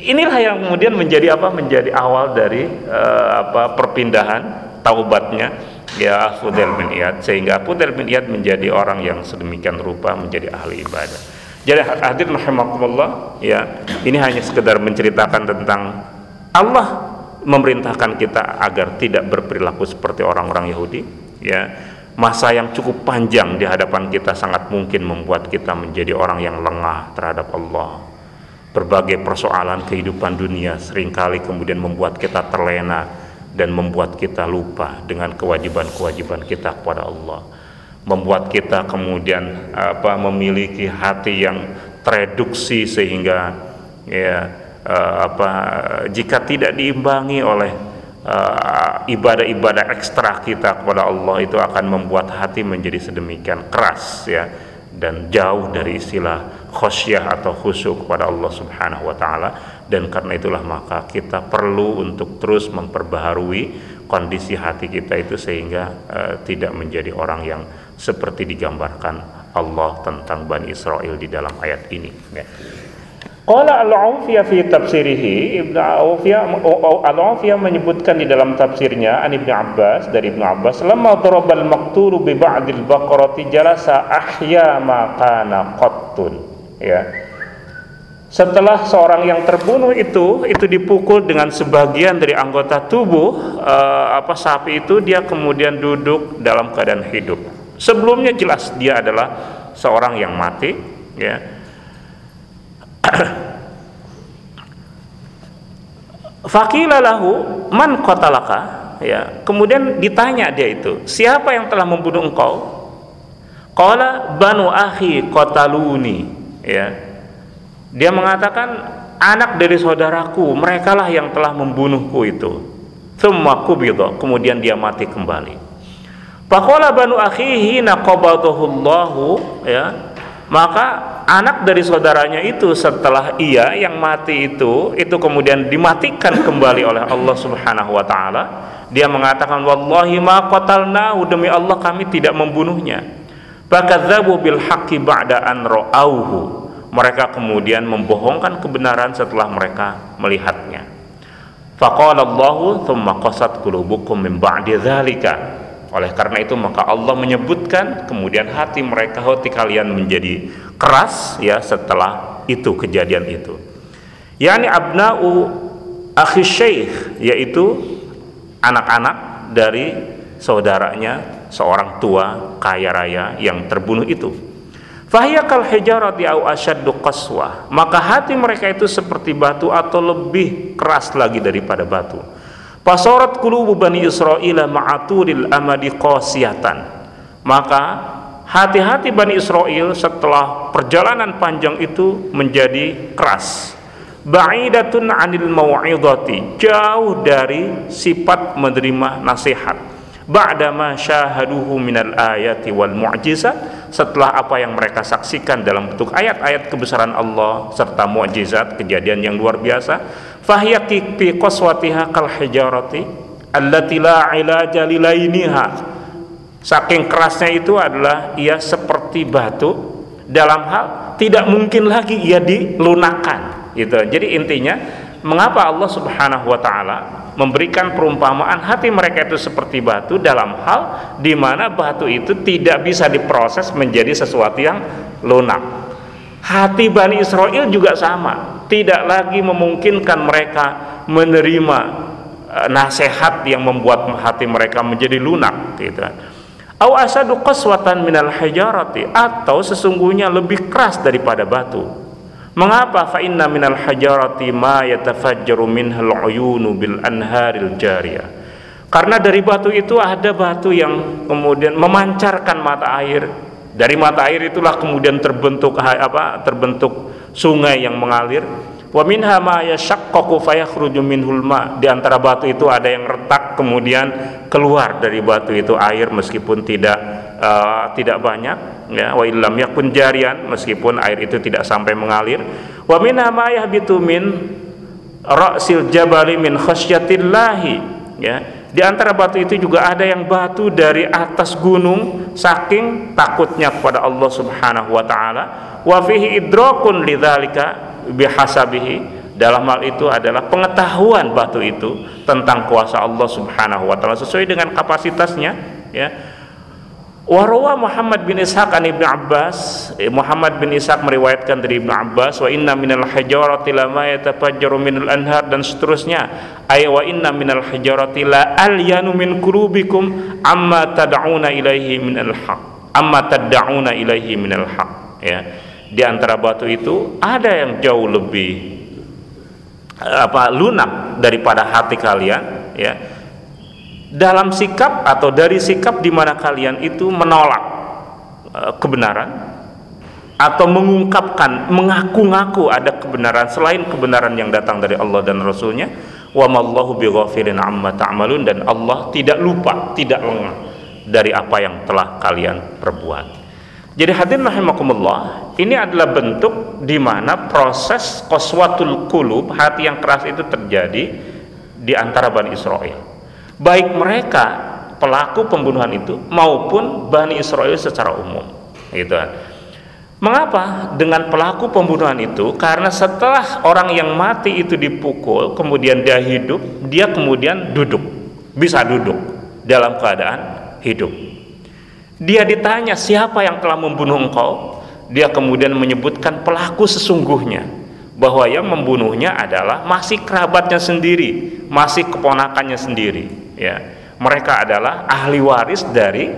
inilah yang kemudian menjadi apa? Menjadi awal dari uh, apa perpindahan taubatnya ya Fudail bin Iyad sehingga Fudail bin Iyad menjadi orang yang sedemikian rupa menjadi ahli ibadah. Jadi hadir rahimakumullah ya ini hanya sekedar menceritakan tentang Allah memerintahkan kita agar tidak berperilaku seperti orang-orang Yahudi ya. Masa yang cukup panjang di hadapan kita sangat mungkin membuat kita menjadi orang yang lengah terhadap Allah. Berbagai persoalan kehidupan dunia sering kali kemudian membuat kita terlena dan membuat kita lupa dengan kewajiban-kewajiban kita kepada Allah. Membuat kita kemudian apa memiliki hati yang tereduksi sehingga ya uh, apa jika tidak diimbangi oleh ibadah-ibadah uh, ekstra kita kepada Allah itu akan membuat hati menjadi sedemikian keras ya dan jauh dari istilah khosyah atau khusyuk kepada Allah Subhanahu wa taala dan karena itulah maka kita perlu untuk terus memperbaharui kondisi hati kita itu sehingga uh, tidak menjadi orang yang seperti digambarkan Allah tentang Bani Israel di dalam ayat ini ya. Qala al-Aufiyah fi tafsirihi Ibnu Aufiyah al-Aufiyah menyebutkan di dalam tafsirnya an Ibnu Abbas dari Ibnu Abbas lamma darabal maqtulu bi ba'dil baqarati jalasa ahya ma kana qattun. Ya. Setelah seorang yang terbunuh itu itu dipukul dengan sebagian dari anggota tubuh uh, apa sapi itu dia kemudian duduk dalam keadaan hidup. Sebelumnya jelas dia adalah seorang yang mati ya [coughs] fakilalahu man qatalaka? Ya kemudian ditanya dia itu siapa yang telah membunuh engkau? Qala banu akhi qataluni. Ya. Dia mengatakan anak dari saudaraku, merekalah yang telah membunuhku itu. thumma qubida kemudian dia mati kembali. Faqala banu akhihi naqabadahu ya maka anak dari saudaranya itu setelah ia yang mati itu itu kemudian dimatikan kembali oleh Allah Subhanahu wa taala. Dia mengatakan wallahi ma qatalnahu demi Allah kami tidak membunuhnya. Fakadzabu bil haqqi ba'da an ra'auhu. Mereka kemudian membohongkan kebenaran setelah mereka melihatnya. Faqala Allahu thumma qasat qulubukum min ba'di dzalika oleh karena itu maka Allah menyebutkan kemudian hati mereka hati kalian menjadi keras ya setelah itu kejadian itu. Yani abna'u akhi syekh yaitu anak-anak dari saudaranya seorang tua kaya raya yang terbunuh itu. Fahiyakal hijarati au asyaddu qaswah. Maka hati mereka itu seperti batu atau lebih keras lagi daripada batu. Fasorat kulubu Bani Israel ma'aturil amadi qasiyatan. Maka hati-hati Bani Israel setelah perjalanan panjang itu menjadi keras. Ba'idatun 'anil mau'izati, jauh dari sifat menerima nasihat. Ba'da ma syahaduhu minal ayati wal mu'jizat, setelah apa yang mereka saksikan dalam bentuk ayat-ayat kebesaran Allah serta mukjizat, kejadian yang luar biasa, fi qaswatiha kal hijarati allati la saking kerasnya itu adalah ia seperti batu. Dalam hal tidak mungkin lagi ia dilunakkan gitu. Jadi intinya mengapa Allah Subhanahu wa taala memberikan perumpamaan hati mereka itu seperti batu? Dalam hal di mana batu itu tidak bisa diproses menjadi sesuatu yang lunak hati Bani Israel juga sama tidak lagi memungkinkan mereka menerima uh, nasihat yang membuat hati mereka menjadi lunak gitu Aw asadu qaswatan minal hajarati atau sesungguhnya lebih keras daripada batu. Mengapa fa inna minal hajarati ma yatafajjaru minhal uyunu bil anharil jariyah. Karena dari batu itu ada batu yang kemudian memancarkan mata air. Dari mata air itulah kemudian terbentuk apa? terbentuk sungai yang mengalir. Wa minha ma yashaqqaqu fayakhruju minhul ma. Di antara batu itu ada yang retak kemudian keluar dari batu itu air meskipun tidak uh, tidak banyak ya. Wa illam yakun jarian meskipun air itu tidak sampai mengalir. Wa minha ma yahbitu min ra'sil jabali min khasyatillahi ya di antara batu itu juga ada yang batu dari atas gunung saking takutnya kepada Allah Subhanahu wa taala. Wa fihi idrakun lidzalika bihasabihi. Dalam hal itu adalah pengetahuan batu itu tentang kuasa Allah Subhanahu wa taala sesuai dengan kapasitasnya ya Warwa Muhammad bin Ishaq an Ibnu Abbas. Eh, Muhammad bin Ishaq meriwayatkan dari Ibnu Abbas wa inna minal hajarati lama yatafajjaru minal anhar dan seterusnya. Ay wa inna minal hajarati la alyanu min qulubikum amma tad'una ilaihi minal haq. Amma tad'una ilaihi minal haq. Ya. Di antara batu itu ada yang jauh lebih apa lunak daripada hati kalian ya dalam sikap atau dari sikap di mana kalian itu menolak e, kebenaran atau mengungkapkan mengaku-ngaku ada kebenaran selain kebenaran yang datang dari Allah dan Rasulnya wa mallahu bighafirin amma ta'malun dan Allah tidak lupa tidak lengah dari apa yang telah kalian perbuat. Jadi hadirin rahimakumullah ini adalah bentuk di mana proses qaswatul qulub hati yang keras itu terjadi di antara Bani Israel baik mereka pelaku pembunuhan itu maupun Bani Israel secara umum gitu kan. Mengapa dengan pelaku pembunuhan itu? Karena setelah orang yang mati itu dipukul, kemudian dia hidup, dia kemudian duduk, bisa duduk dalam keadaan hidup. Dia ditanya siapa yang telah membunuh engkau? Dia kemudian menyebutkan pelaku sesungguhnya bahwa yang membunuhnya adalah masih kerabatnya sendiri, masih keponakannya sendiri ya. Mereka adalah ahli waris dari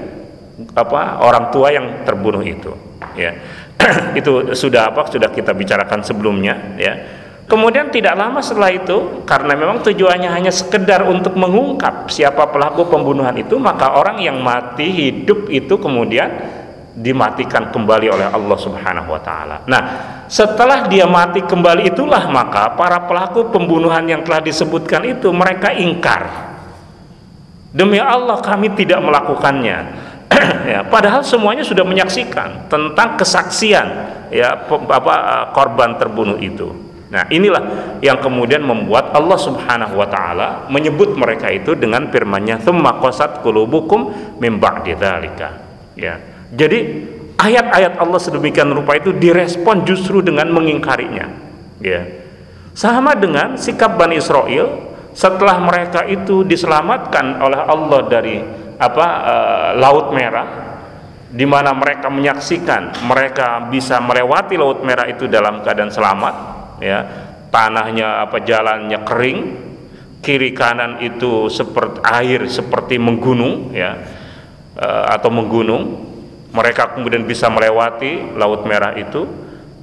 apa orang tua yang terbunuh itu. Ya. [clears throat] Itu sudah apa sudah kita bicarakan sebelumnya ya. Kemudian tidak lama setelah itu karena memang tujuannya hanya sekedar untuk mengungkap siapa pelaku pembunuhan itu maka orang yang mati hidup itu kemudian dimatikan kembali oleh Allah Subhanahu wa taala. Nah, setelah dia mati kembali itulah maka para pelaku pembunuhan yang telah disebutkan itu mereka ingkar Demi Allah kami tidak melakukannya. [clears throat] ya, padahal semuanya sudah menyaksikan tentang kesaksian ya apa korban terbunuh itu. Nah, inilah yang kemudian membuat Allah Subhanahu wa taala menyebut mereka itu dengan firman-Nya, "Tsumma qasat qulubukum mim ba'di dzalika." Ya. Jadi ayat-ayat Allah sedemikian rupa itu direspon justru dengan mengingkarinya. Ya. Sama dengan sikap Bani Israel setelah mereka itu diselamatkan oleh Allah dari apa uh, laut merah di mana mereka menyaksikan mereka bisa melewati laut merah itu dalam keadaan selamat ya. Tanahnya apa jalannya kering kiri kanan itu seperti air seperti menggunung ya uh, atau menggunung. Mereka kemudian bisa melewati laut merah itu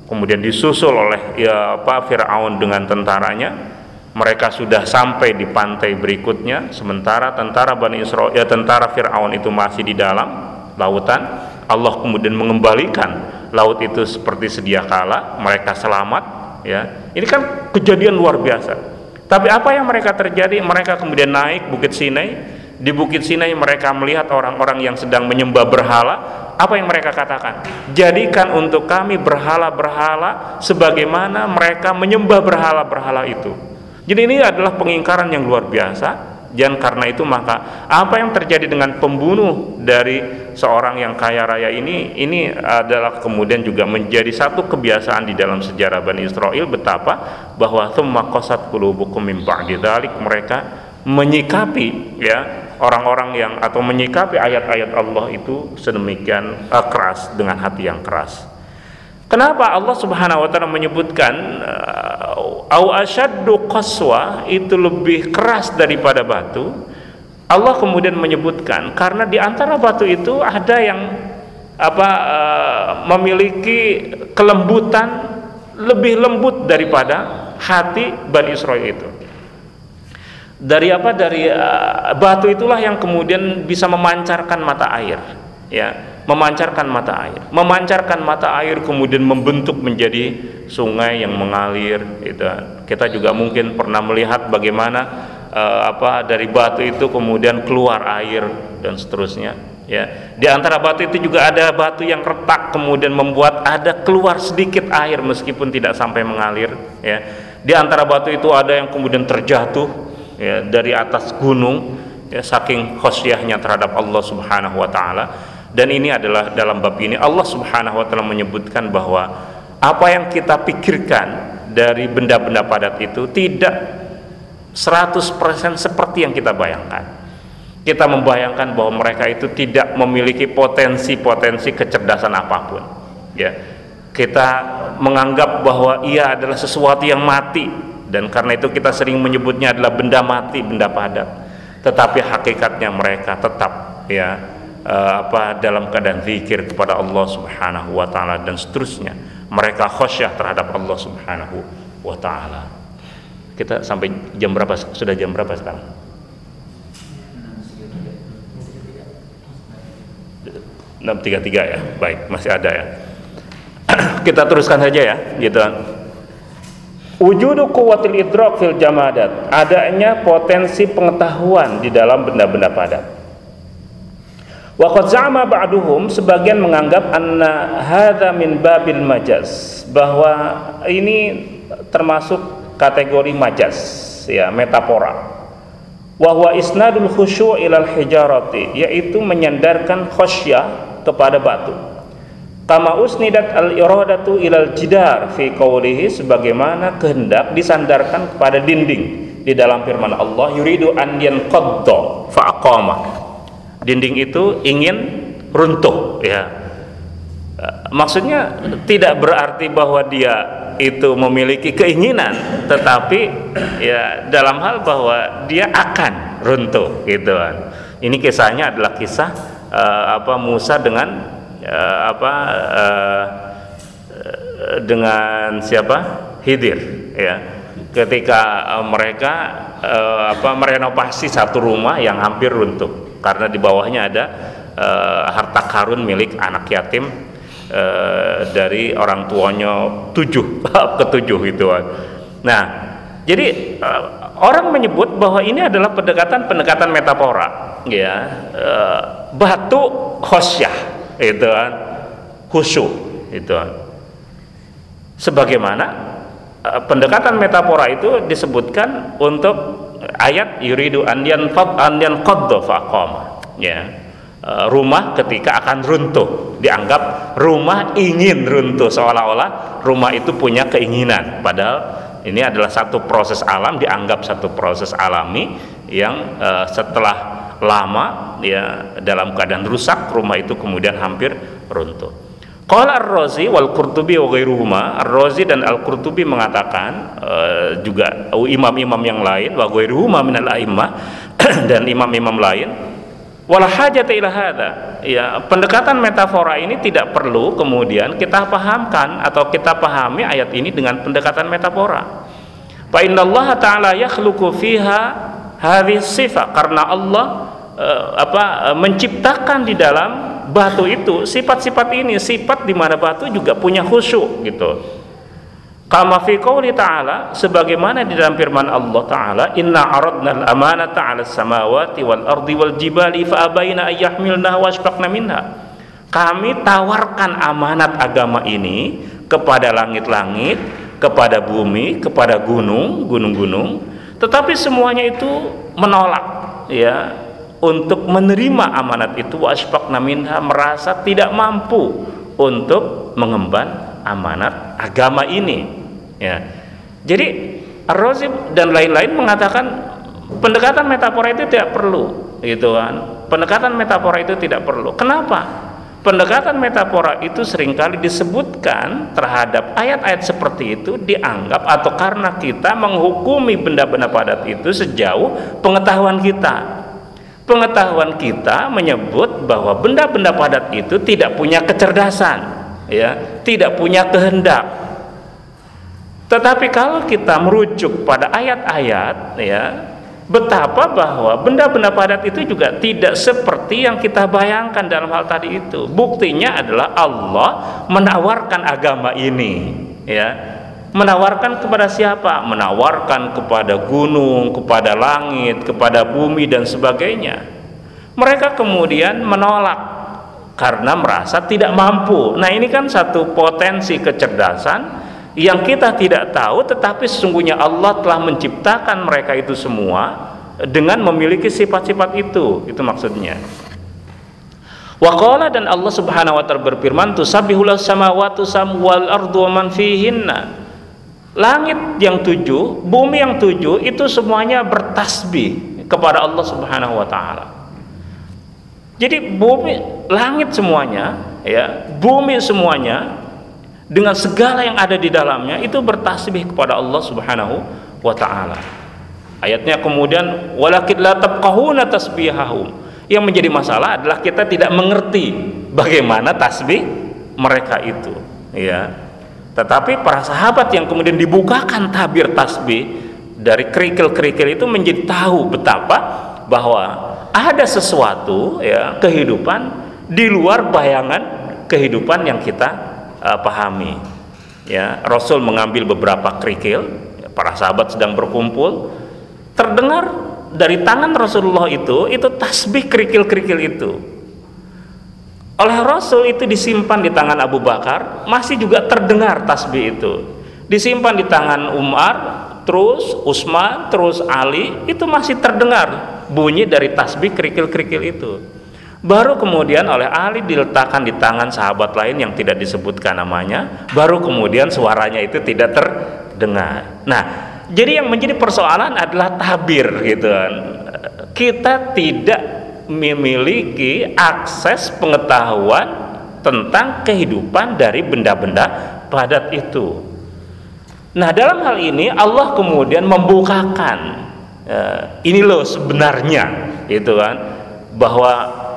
kemudian disusul oleh ya apa Firaun dengan tentaranya mereka sudah sampai di pantai berikutnya. Sementara tentara Bani Israel ya tentara Firaun itu masih di dalam lautan. Allah kemudian mengembalikan laut itu seperti sedia kala. Mereka selamat ya. Ini kan kejadian luar biasa. Tapi apa yang mereka terjadi? Mereka kemudian naik Bukit Sinai. Di Bukit Sinai mereka melihat orang-orang yang sedang menyembah berhala. Apa yang mereka katakan? Jadikan untuk kami berhala-berhala sebagaimana mereka menyembah berhala-berhala itu jadi ini adalah pengingkaran yang luar biasa dan karena itu maka apa yang terjadi dengan pembunuh dari seorang yang kaya raya ini ini adalah kemudian juga menjadi satu kebiasaan di dalam sejarah Bani Israel betapa bahwa thumma qasat qulubukum min ba'di mereka menyikapi ya orang-orang yang atau menyikapi ayat-ayat Allah itu sedemikian uh, keras dengan hati yang keras. Kenapa Allah Subhanahu wa taala menyebutkan uh, au asyaddu qaswa itu lebih keras daripada batu? Allah kemudian menyebutkan karena di antara batu itu ada yang apa uh, memiliki kelembutan lebih lembut daripada hati Bani Israel itu. Dari apa? Dari uh, batu itulah yang kemudian bisa memancarkan mata air, ya memancarkan mata air. Memancarkan mata air kemudian membentuk menjadi sungai yang mengalir itu kita juga mungkin pernah melihat bagaimana uh, apa dari batu itu kemudian keluar air dan seterusnya ya. Di antara batu itu juga ada batu yang retak kemudian membuat ada keluar sedikit air meskipun tidak sampai mengalir ya. Di antara batu itu ada yang kemudian terjatuh ya dari atas gunung ya saking khosyahnya terhadap Allah Subhanahu wa taala dan ini adalah dalam bab ini Allah Subhanahu wa taala menyebutkan bahwa apa yang kita pikirkan dari benda-benda padat itu tidak 100% seperti yang kita bayangkan. Kita membayangkan bahwa mereka itu tidak memiliki potensi-potensi kecerdasan apa pun. Ya. Kita menganggap bahwa ia adalah sesuatu yang mati dan karena itu kita sering menyebutnya adalah benda mati, benda padat. Tetapi hakikatnya mereka tetap ya uh, apa dalam keadaan zikir kepada Allah Subhanahu wa taala dan seterusnya. Mereka khasyah terhadap Allah Subhanahu wa taala. Kita sampai jam berapa? Sudah jam berapa sekarang? 6.33 ya. Baik, masih ada ya. [clears throat] Kita teruskan saja ya, gitu. Wujudu kuwatil idrak fil jamadat. Adanya potensi pengetahuan di dalam benda-benda padat. Wa qad za'ama ba'duhum sebagian menganggap anna hadza min babil majaz bahwa ini termasuk kategori majaz ya metafora. Wa huwa isnadul khusyu' ilal hijarati yaitu menyandarkan khasyah kepada batu. Kama usnidat al iradatu ilal jidar fi qawlihi sebagaimana kehendak disandarkan kepada dinding di dalam firman Allah yuridu an yanqadda fa aqama dinding itu ingin runtuh ya. Maksudnya tidak berarti bahwa dia itu memiliki keinginan tetapi ya dalam hal bahwa dia akan runtuh gitu kan. Ini kisahnya adalah kisah uh, apa Musa dengan uh, apa uh, dengan siapa? Hidir ya. Ketika mereka uh, apa merenovasi satu rumah yang hampir runtuh karena di bawahnya ada uh, harta karun milik anak yatim uh, dari orang tuanya tujuh [laughs] ketujuh itu nah jadi uh, orang menyebut bahwa ini adalah pendekatan-pendekatan metafora ya. Uh, batu khosyah itu kan. Khusyuk itu kan. Sebagaimana pendekatan metafora itu disebutkan untuk ayat yuridu andian fad andian qadda faqama. Ya. Uh, rumah ketika akan runtuh dianggap rumah ingin runtuh seolah-olah rumah itu punya keinginan. Padahal ini adalah satu proses alam dianggap satu proses alami yang uh, setelah lama ya dalam keadaan rusak rumah itu kemudian hampir runtuh. Qala Ar-Razi wal Qurtubi wa ghairuhuma, Ar-Razi dan Al-Qurtubi mengatakan uh, juga imam-imam yang lain wa ghairuhuma minal a'immah [clears throat] dan imam-imam lain wala hajata ila hadza ya pendekatan metafora ini tidak perlu kemudian kita pahamkan atau kita pahami ayat ini dengan pendekatan metafora. Fa innallaha ta'ala yakhluqu fiha hadhihi sifat karena Allah uh, apa uh, menciptakan di dalam batu itu sifat-sifat ini sifat di mana batu juga punya khusyuk gitu Kama fi qouli ta'ala sebagaimana di dalam firman Allah taala inna aradna al-amanata 'ala samawati wal ardi wal jibali fa abaina ay yahmilnaha wa ashfaqna minha. Kami tawarkan amanat agama ini kepada langit-langit, kepada bumi, kepada gunung, gunung-gunung, tetapi semuanya itu menolak ya untuk menerima amanat itu wa ashfaqna minha merasa tidak mampu untuk mengemban amanat agama ini. Ya. Jadi Ar-Razib dan lain-lain mengatakan pendekatan metafora itu tidak perlu gitu kan. Pendekatan metafora itu tidak perlu. Kenapa? Pendekatan metafora itu sering kali disebutkan terhadap ayat-ayat seperti itu dianggap atau karena kita menghukumi benda-benda padat itu sejauh pengetahuan kita pengetahuan kita menyebut bahwa benda-benda padat itu tidak punya kecerdasan ya tidak punya kehendak. Tetapi kalau kita merujuk pada ayat-ayat ya betapa bahwa benda-benda padat itu juga tidak seperti yang kita bayangkan dalam hal tadi itu. Buktinya adalah Allah menawarkan agama ini ya menawarkan kepada siapa menawarkan kepada gunung kepada langit kepada bumi dan sebagainya mereka kemudian menolak karena merasa tidak mampu. Nah, ini kan satu potensi kecerdasan yang kita tidak tahu tetapi sesungguhnya Allah telah menciptakan mereka itu semua dengan memiliki sifat-sifat itu. Itu maksudnya. Waqala dan Allah Subhanahu wa taala berfirman, "Tusabbihul samawati wal ardu wa man fihinna." Langit yang tujuh, bumi yang tujuh itu semuanya bertasbih kepada Allah Subhanahu wa taala. Jadi bumi, langit semuanya, ya, bumi semuanya dengan segala yang ada di dalamnya itu bertasbih kepada Allah Subhanahu wa taala. Ayatnya kemudian. Yang menjadi masalah adalah kita tidak mengerti bagaimana tasbih mereka itu, ya. Tetapi para sahabat yang kemudian dibukakan tabir tasbih dari kerikil-kerikil itu menjadi tahu betapa bahwa ada sesuatu ya kehidupan di luar bayangan kehidupan yang kita uh, pahami. Ya Rasul mengambil beberapa kerikil para sahabat sedang berkumpul. Terdengar dari tangan Rasulullah itu itu tasbih kerikil-kerikil itu oleh Rasul itu disimpan di tangan Abu Bakar masih juga terdengar tasbih itu. Disimpan di tangan Umar terus Utsman terus Ali itu masih terdengar bunyi dari tasbih kerikil-kerikil itu. Baru kemudian oleh Ali diletakkan di tangan sahabat lain yang tidak disebutkan namanya baru kemudian suaranya itu tidak terdengar. Nah jadi yang menjadi persoalan adalah tabir gitu kan. Kita tidak memiliki akses pengetahuan tentang kehidupan dari benda-benda padat itu. Nah dalam hal ini Allah kemudian membukakan ya, ini loh sebenarnya itu kan? Bahwa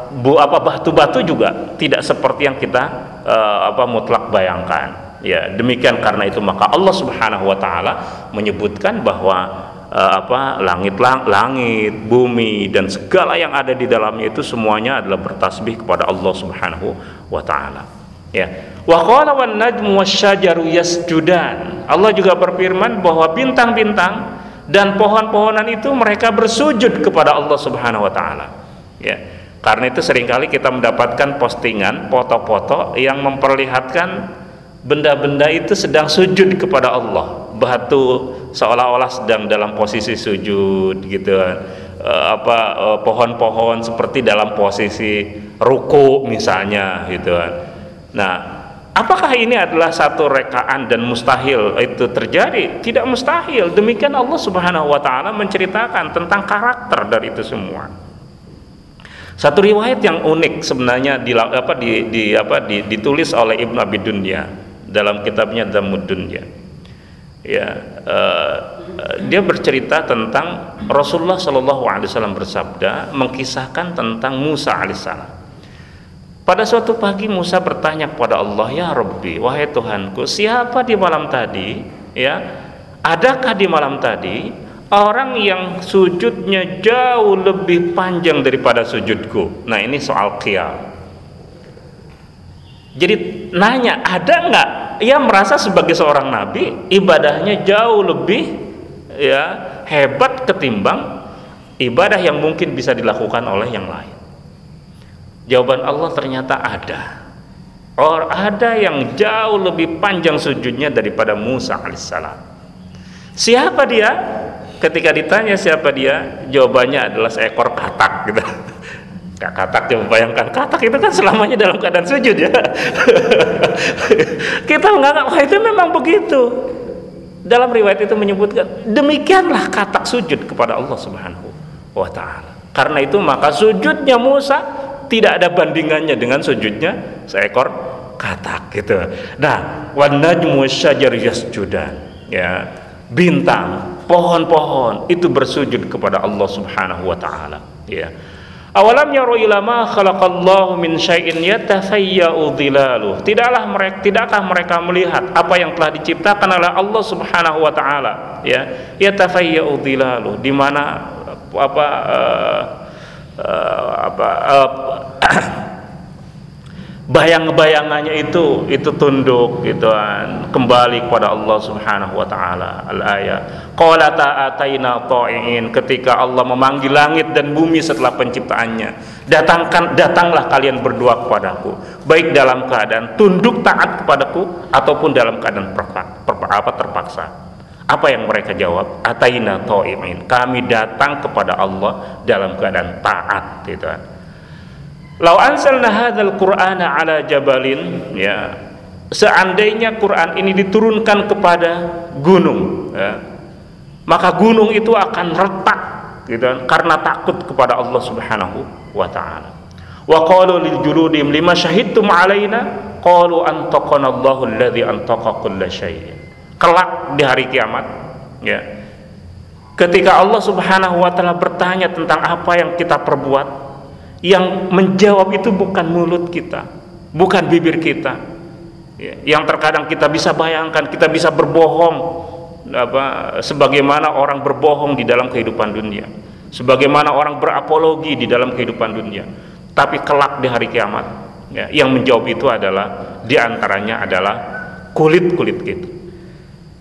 bu apa batu-batu juga tidak seperti yang kita uh, apa mutlak bayangkan. Ya demikian karena itu maka Allah Subhanahu wa taala menyebutkan bahwa uh, apa langit lang, langit bumi dan segala yang ada di dalamnya itu semuanya adalah bertasbih kepada Allah Subhanahu wa taala ya wa qala wan najmu wasyajaru yasjudan Allah juga berfirman bahwa bintang-bintang dan pohon-pohonan itu mereka bersujud kepada Allah Subhanahu wa taala. Ya. Karena itu sering kali kita mendapatkan postingan foto-foto yang memperlihatkan benda-benda itu sedang sujud kepada Allah. Batu seolah-olah sedang dalam posisi sujud gitu. E, apa e, pohon-pohon seperti dalam posisi ruku misalnya gitu. Nah, Apakah ini adalah satu rekaan dan mustahil itu terjadi? Tidak mustahil. Demikian Allah Subhanahu wa taala menceritakan tentang karakter dari itu semua. Satu riwayat yang unik sebenarnya di apa di, di apa di, ditulis oleh Ibnu Abi Dunya dalam kitabnya Dhammud Dunya. Ya, uh, dia bercerita tentang Rasulullah Shallallahu alaihi wasallam bersabda mengkisahkan tentang Musa alaihissalam pada suatu pagi Musa bertanya kepada Allah, "Ya Rabbi, wahai Tuhanku, siapa di malam tadi, ya? Adakah di malam tadi orang yang sujudnya jauh lebih panjang daripada sujudku?" Nah, ini soal qiyam. Jadi nanya, ada nggak ia merasa sebagai seorang nabi ibadahnya jauh lebih ya hebat ketimbang ibadah yang mungkin bisa dilakukan oleh yang lain. Jawaban Allah ternyata ada. Or ada yang jauh lebih panjang sujudnya daripada Musa alaihissalam. Siapa dia? Ketika ditanya siapa dia, jawabannya adalah seekor katak gitu. Katak coba bayangkan katak itu kan selamanya dalam keadaan sujud ya. [laughs] Kita menganggap wah itu memang begitu. Dalam riwayat itu menyebutkan demikianlah katak sujud kepada Allah Subhanahu wa taala. Karena itu maka sujudnya Musa tidak ada bandingannya dengan sujudnya seekor katak gitu. Nah, wan najmu syajar yasjudan ya. Bintang, pohon-pohon itu bersujud kepada Allah Subhanahu wa taala ya. Awalam yaru ila ma khalaqallahu min syai'in yatafayya'u dhilaluh. Tidaklah mereka tidakkah mereka melihat apa yang telah diciptakan oleh Allah Subhanahu wa taala ya. Yatafayya'u dhilaluh di mana apa uh, uh, apa uh, bayang-bayangannya itu itu tunduk gitu kan. Kembali kepada Allah Subhanahu wa taala al ayat qala ta'ataina ta'in ketika Allah memanggil langit dan bumi setelah penciptaannya. Datangkan datanglah kalian berdoa kepadaku. Baik dalam keadaan tunduk taat kepadaku ataupun dalam keadaan apa terpaksa. Apa yang mereka jawab? Ataina ta'in. Kami datang kepada Allah dalam keadaan taat gitu kan Lau ansalna hadzal Qur'ana ala jabalin ya seandainya Quran ini diturunkan kepada gunung ya, maka gunung itu akan retak gitu kan, karena takut kepada Allah Subhanahu wa taala. Wa qalu lil juludim lima syahidtum alaina qalu antaqana Allahu alladhi antaqa kulla syai'. Kelak di hari kiamat ya. Ketika Allah Subhanahu wa taala bertanya tentang apa yang kita perbuat, yang menjawab itu bukan mulut kita bukan bibir kita. Ya, yang terkadang kita bisa bayangkan kita bisa berbohong apa sebagaimana orang berbohong di dalam kehidupan dunia. Sebagaimana orang berapologi di dalam kehidupan dunia. Tapi kelak di hari kiamat ya, yang menjawab itu adalah di antaranya adalah kulit-kulit kita.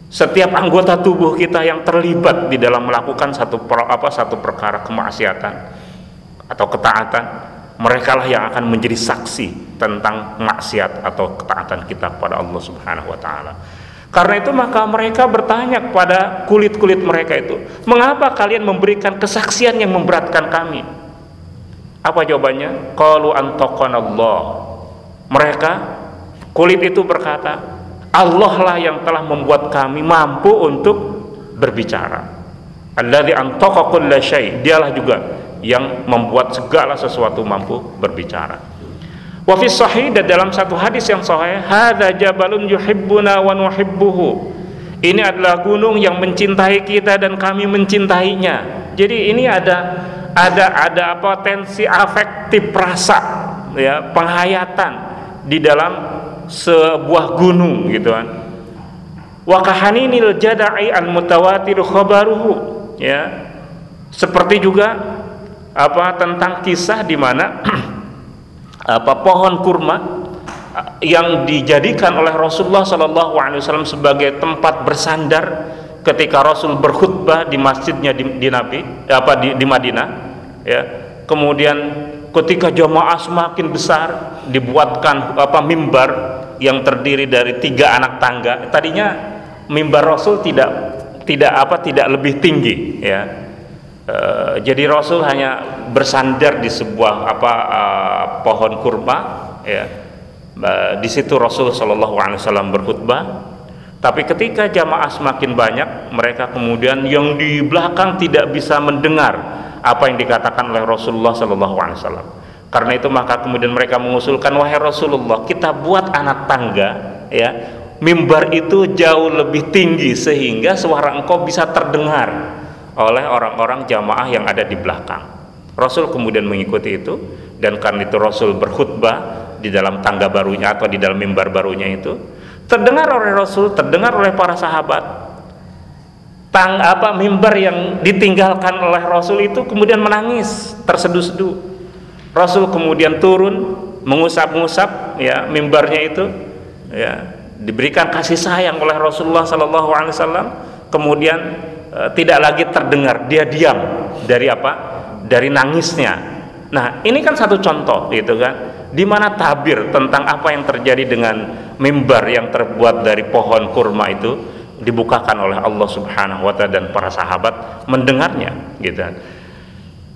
Setiap anggota tubuh kita yang terlibat di dalam melakukan satu apa satu perkara kemaksiatan atau ketaatan mereka lah yang akan menjadi saksi tentang maksiat atau ketaatan kita kepada Allah Subhanahu wa taala. Karena itu maka mereka bertanya kepada kulit-kulit mereka itu, "Mengapa kalian memberikan kesaksian yang memberatkan kami?" Apa jawabannya? Qalu Allah. Mereka kulit itu berkata, "Allah lah yang telah membuat kami mampu untuk berbicara." Antaqa kulla syai. Dialah juga yang membuat segala sesuatu mampu berbicara. Wa sahih dan dalam satu hadis yang sahih, hadza jabalun yuhibbuna wa nuhibbuhu. Ini adalah gunung yang mencintai kita dan kami mencintainya. Jadi ini ada ada ada potensi afektif rasa ya, penghayatan di dalam sebuah gunung gitu kan. Wa kahaninil jada'i al mutawatir khabaruhu ya. Seperti juga apa tentang kisah di mana [clears throat] apa pohon kurma yang dijadikan oleh Rasulullah Sallallahu Alaihi Wasallam sebagai tempat bersandar ketika Rasul berkhutbah di masjidnya di, di Nabi apa di, di Madinah ya. Kemudian ketika jamaah semakin besar dibuatkan apa mimbar yang terdiri dari tiga anak tangga. Tadinya mimbar Rasul tidak tidak apa tidak lebih tinggi ya e, jadi Rasul hanya bersandar di sebuah apa uh, pohon kurma ya. E, di situ Rasul Shallallahu Alaihi Wasallam berkhutbah. Tapi ketika jamaah semakin banyak, mereka kemudian yang di belakang tidak bisa mendengar apa yang dikatakan oleh Rasulullah Sallallahu Alaihi Wasallam. Karena itu maka kemudian mereka mengusulkan wahai Rasulullah, kita buat anak tangga, ya, mimbar itu jauh lebih tinggi sehingga suara engkau bisa terdengar oleh orang-orang jamaah yang ada di belakang. Rasul kemudian mengikuti itu dan karena itu Rasul berkhutbah di dalam tangga barunya atau di dalam mimbar barunya itu terdengar oleh Rasul, terdengar oleh para sahabat. Tang apa mimbar yang ditinggalkan oleh Rasul itu kemudian menangis, terseduh-seduh. Rasul kemudian turun, mengusap-ngusap ya mimbarnya itu ya diberikan kasih sayang oleh Rasulullah sallallahu alaihi wasallam kemudian e, tidak lagi terdengar. Dia diam. Dari apa? Dari nangisnya. Nah ini kan satu contoh gitu kan? Di mana tabir tentang apa yang terjadi dengan mimbar yang terbuat dari pohon kurma itu dibukakan oleh Allah Subhanahu wa taala dan para sahabat mendengarnya gitu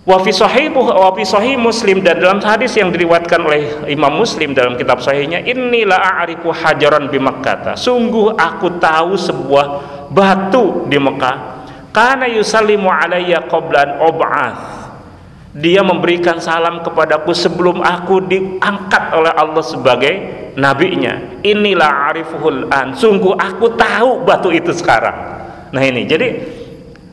Wa fi sahih wa fi sahih Muslim dan dalam hadis yang diriwayatkan oleh Imam Muslim dalam kitab sahihnya inilah a'rifu hajaran bi Makkah. Sungguh aku tahu sebuah batu di Mekah karena yusallimu alayya qablan ub'ath. Dia memberikan salam kepadaku sebelum aku diangkat oleh Allah sebagai nabinya. Inilah arifuhul an. Sungguh aku tahu batu itu sekarang. Nah ini jadi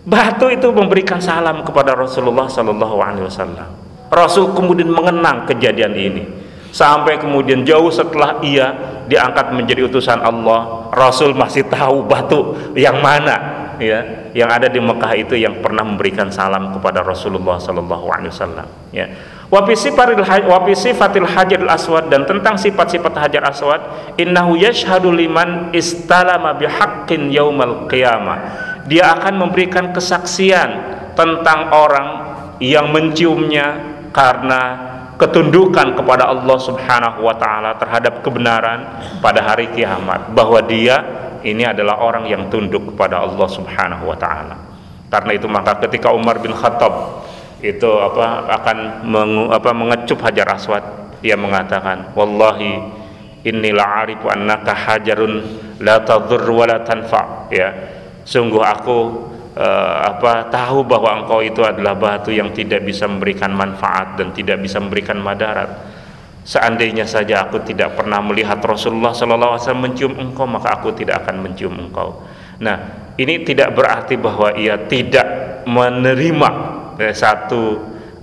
batu itu memberikan salam kepada Rasulullah Sallallahu Alaihi Wasallam. Rasul kemudian mengenang kejadian ini. Sampai kemudian jauh setelah ia diangkat menjadi utusan Allah Rasul masih tahu batu yang mana ya yang ada di Mekah itu yang pernah memberikan salam kepada Rasulullah sallallahu alaihi wasallam ya. Wa fi sifatil hajarul aswad dan tentang sifat-sifat hajar aswad innahu yashhadu liman istalama bihaqqin yaumal qiyamah. Dia akan memberikan kesaksian tentang orang yang menciumnya karena ketundukan kepada Allah Subhanahu wa taala terhadap kebenaran pada hari kiamat. Bahwa dia ini adalah orang yang tunduk kepada Allah Subhanahu wa taala. Karena itu maka ketika Umar bin Khattab itu apa akan mengu, apa mengecup Hajar Aswad, dia mengatakan, "Wallahi inni la'arifu annaka hajarun la tadhur wa la tanfa." Ya. Sungguh aku uh, apa tahu bahwa engkau itu adalah batu yang tidak bisa memberikan manfaat dan tidak bisa memberikan madarat Seandainya saja aku tidak pernah melihat Rasulullah SAW mencium engkau, maka aku tidak akan mencium engkau. Nah, ini tidak berarti bahwa ia tidak menerima eh, satu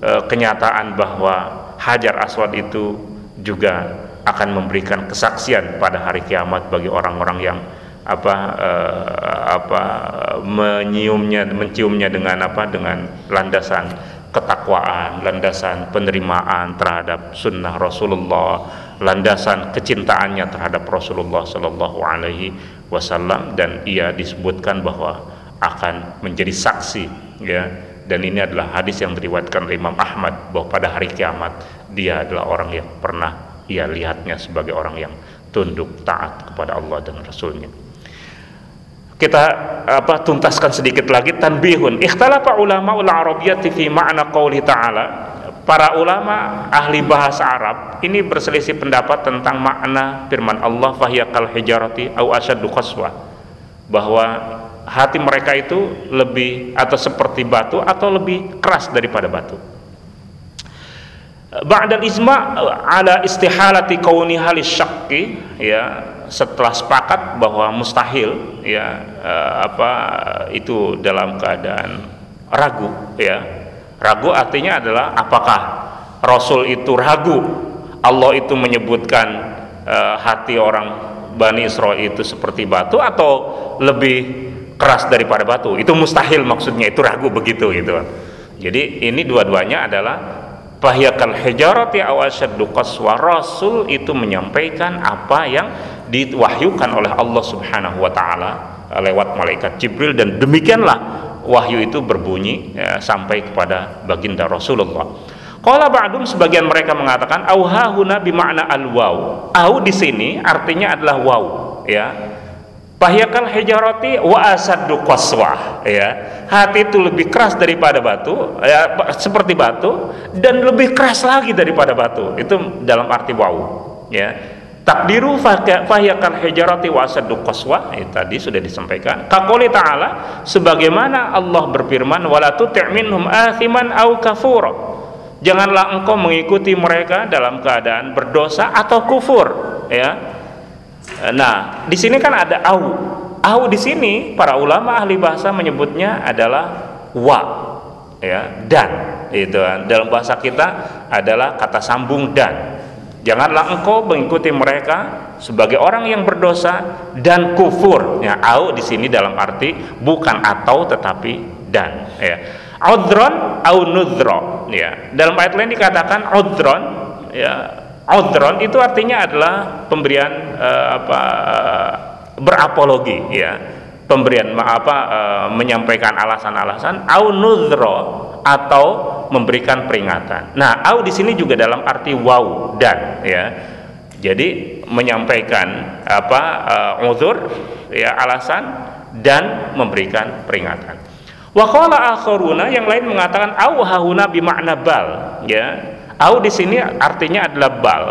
eh, kenyataan bahwa Hajar Aswad itu juga akan memberikan kesaksian pada hari kiamat bagi orang-orang yang apa eh, apa menyiumnya menciumnya dengan apa dengan landasan ketakwaan, landasan penerimaan terhadap sunnah Rasulullah, landasan kecintaannya terhadap Rasulullah Sallallahu Alaihi Wasallam dan ia disebutkan bahwa akan menjadi saksi ya. Dan ini adalah hadis yang diriwayatkan oleh Imam Ahmad bahwa pada hari kiamat dia adalah orang yang pernah ia lihatnya sebagai orang yang tunduk taat kepada Allah dan Rasulnya kita apa tuntaskan sedikit lagi tanbihun. Ikhtalafa ulama ul arabiyyati fi ma'na qouli ta'ala. Para ulama ahli bahasa Arab ini berselisih pendapat tentang makna firman Allah fahyakal hijarati au asyaddu qaswa. Bahwa hati mereka itu lebih atau seperti batu atau lebih keras daripada batu. Ba'dal isma ala istihalati kauniha lisyakki ya setelah sepakat bahwa mustahil ya eh, apa itu dalam keadaan ragu ya. Ragu artinya adalah apakah Rasul itu ragu? Allah itu menyebutkan eh, hati orang Bani Israel itu seperti batu atau lebih keras daripada batu? Itu mustahil maksudnya itu ragu begitu gitu. Jadi ini dua-duanya adalah Fahyakal hijarati aw asyaddu qaswa. Rasul itu menyampaikan apa yang diwahyukan oleh Allah Subhanahu wa taala lewat malaikat Jibril dan demikianlah wahyu itu berbunyi ya, sampai kepada baginda Rasulullah. Qala ba'dum sebagian mereka mengatakan auhahuna bimakna al-waw. Au di sini artinya adalah waw, ya. Fahyakal hijarati wa asaddu qaswah, ya. Hati itu lebih keras daripada batu, ya, seperti batu dan lebih keras lagi daripada batu. Itu dalam arti waw, ya takdiru fahyakal hijarati wa asaddu qaswa. Eh, tadi sudah disampaikan. Kaquli ta'ala sebagaimana Allah berfirman wala tuti' minhum athiman au kafura. Janganlah engkau mengikuti mereka dalam keadaan berdosa atau kufur ya. Nah di sini kan ada au. Au di sini para ulama ahli bahasa menyebutnya adalah wa ya dan. Itu dalam bahasa kita adalah kata sambung dan Janganlah engkau mengikuti mereka sebagai orang yang berdosa dan kufur. Ya, au di sini dalam arti bukan atau tetapi dan. Ya. Udron au nudro. Ya. Dalam ayat lain dikatakan udron. Ya. Udron itu artinya adalah pemberian uh, apa uh, berapologi. Ya. Pemberian apa uh, menyampaikan alasan-alasan. Au nudro atau memberikan peringatan. Nah, au di sini juga dalam arti wow dan ya. Jadi menyampaikan apa uh, uzur ya alasan dan memberikan peringatan. Wa qala akharuna yang lain mengatakan au hauna bimakna bal ya. Au di sini artinya adalah bal.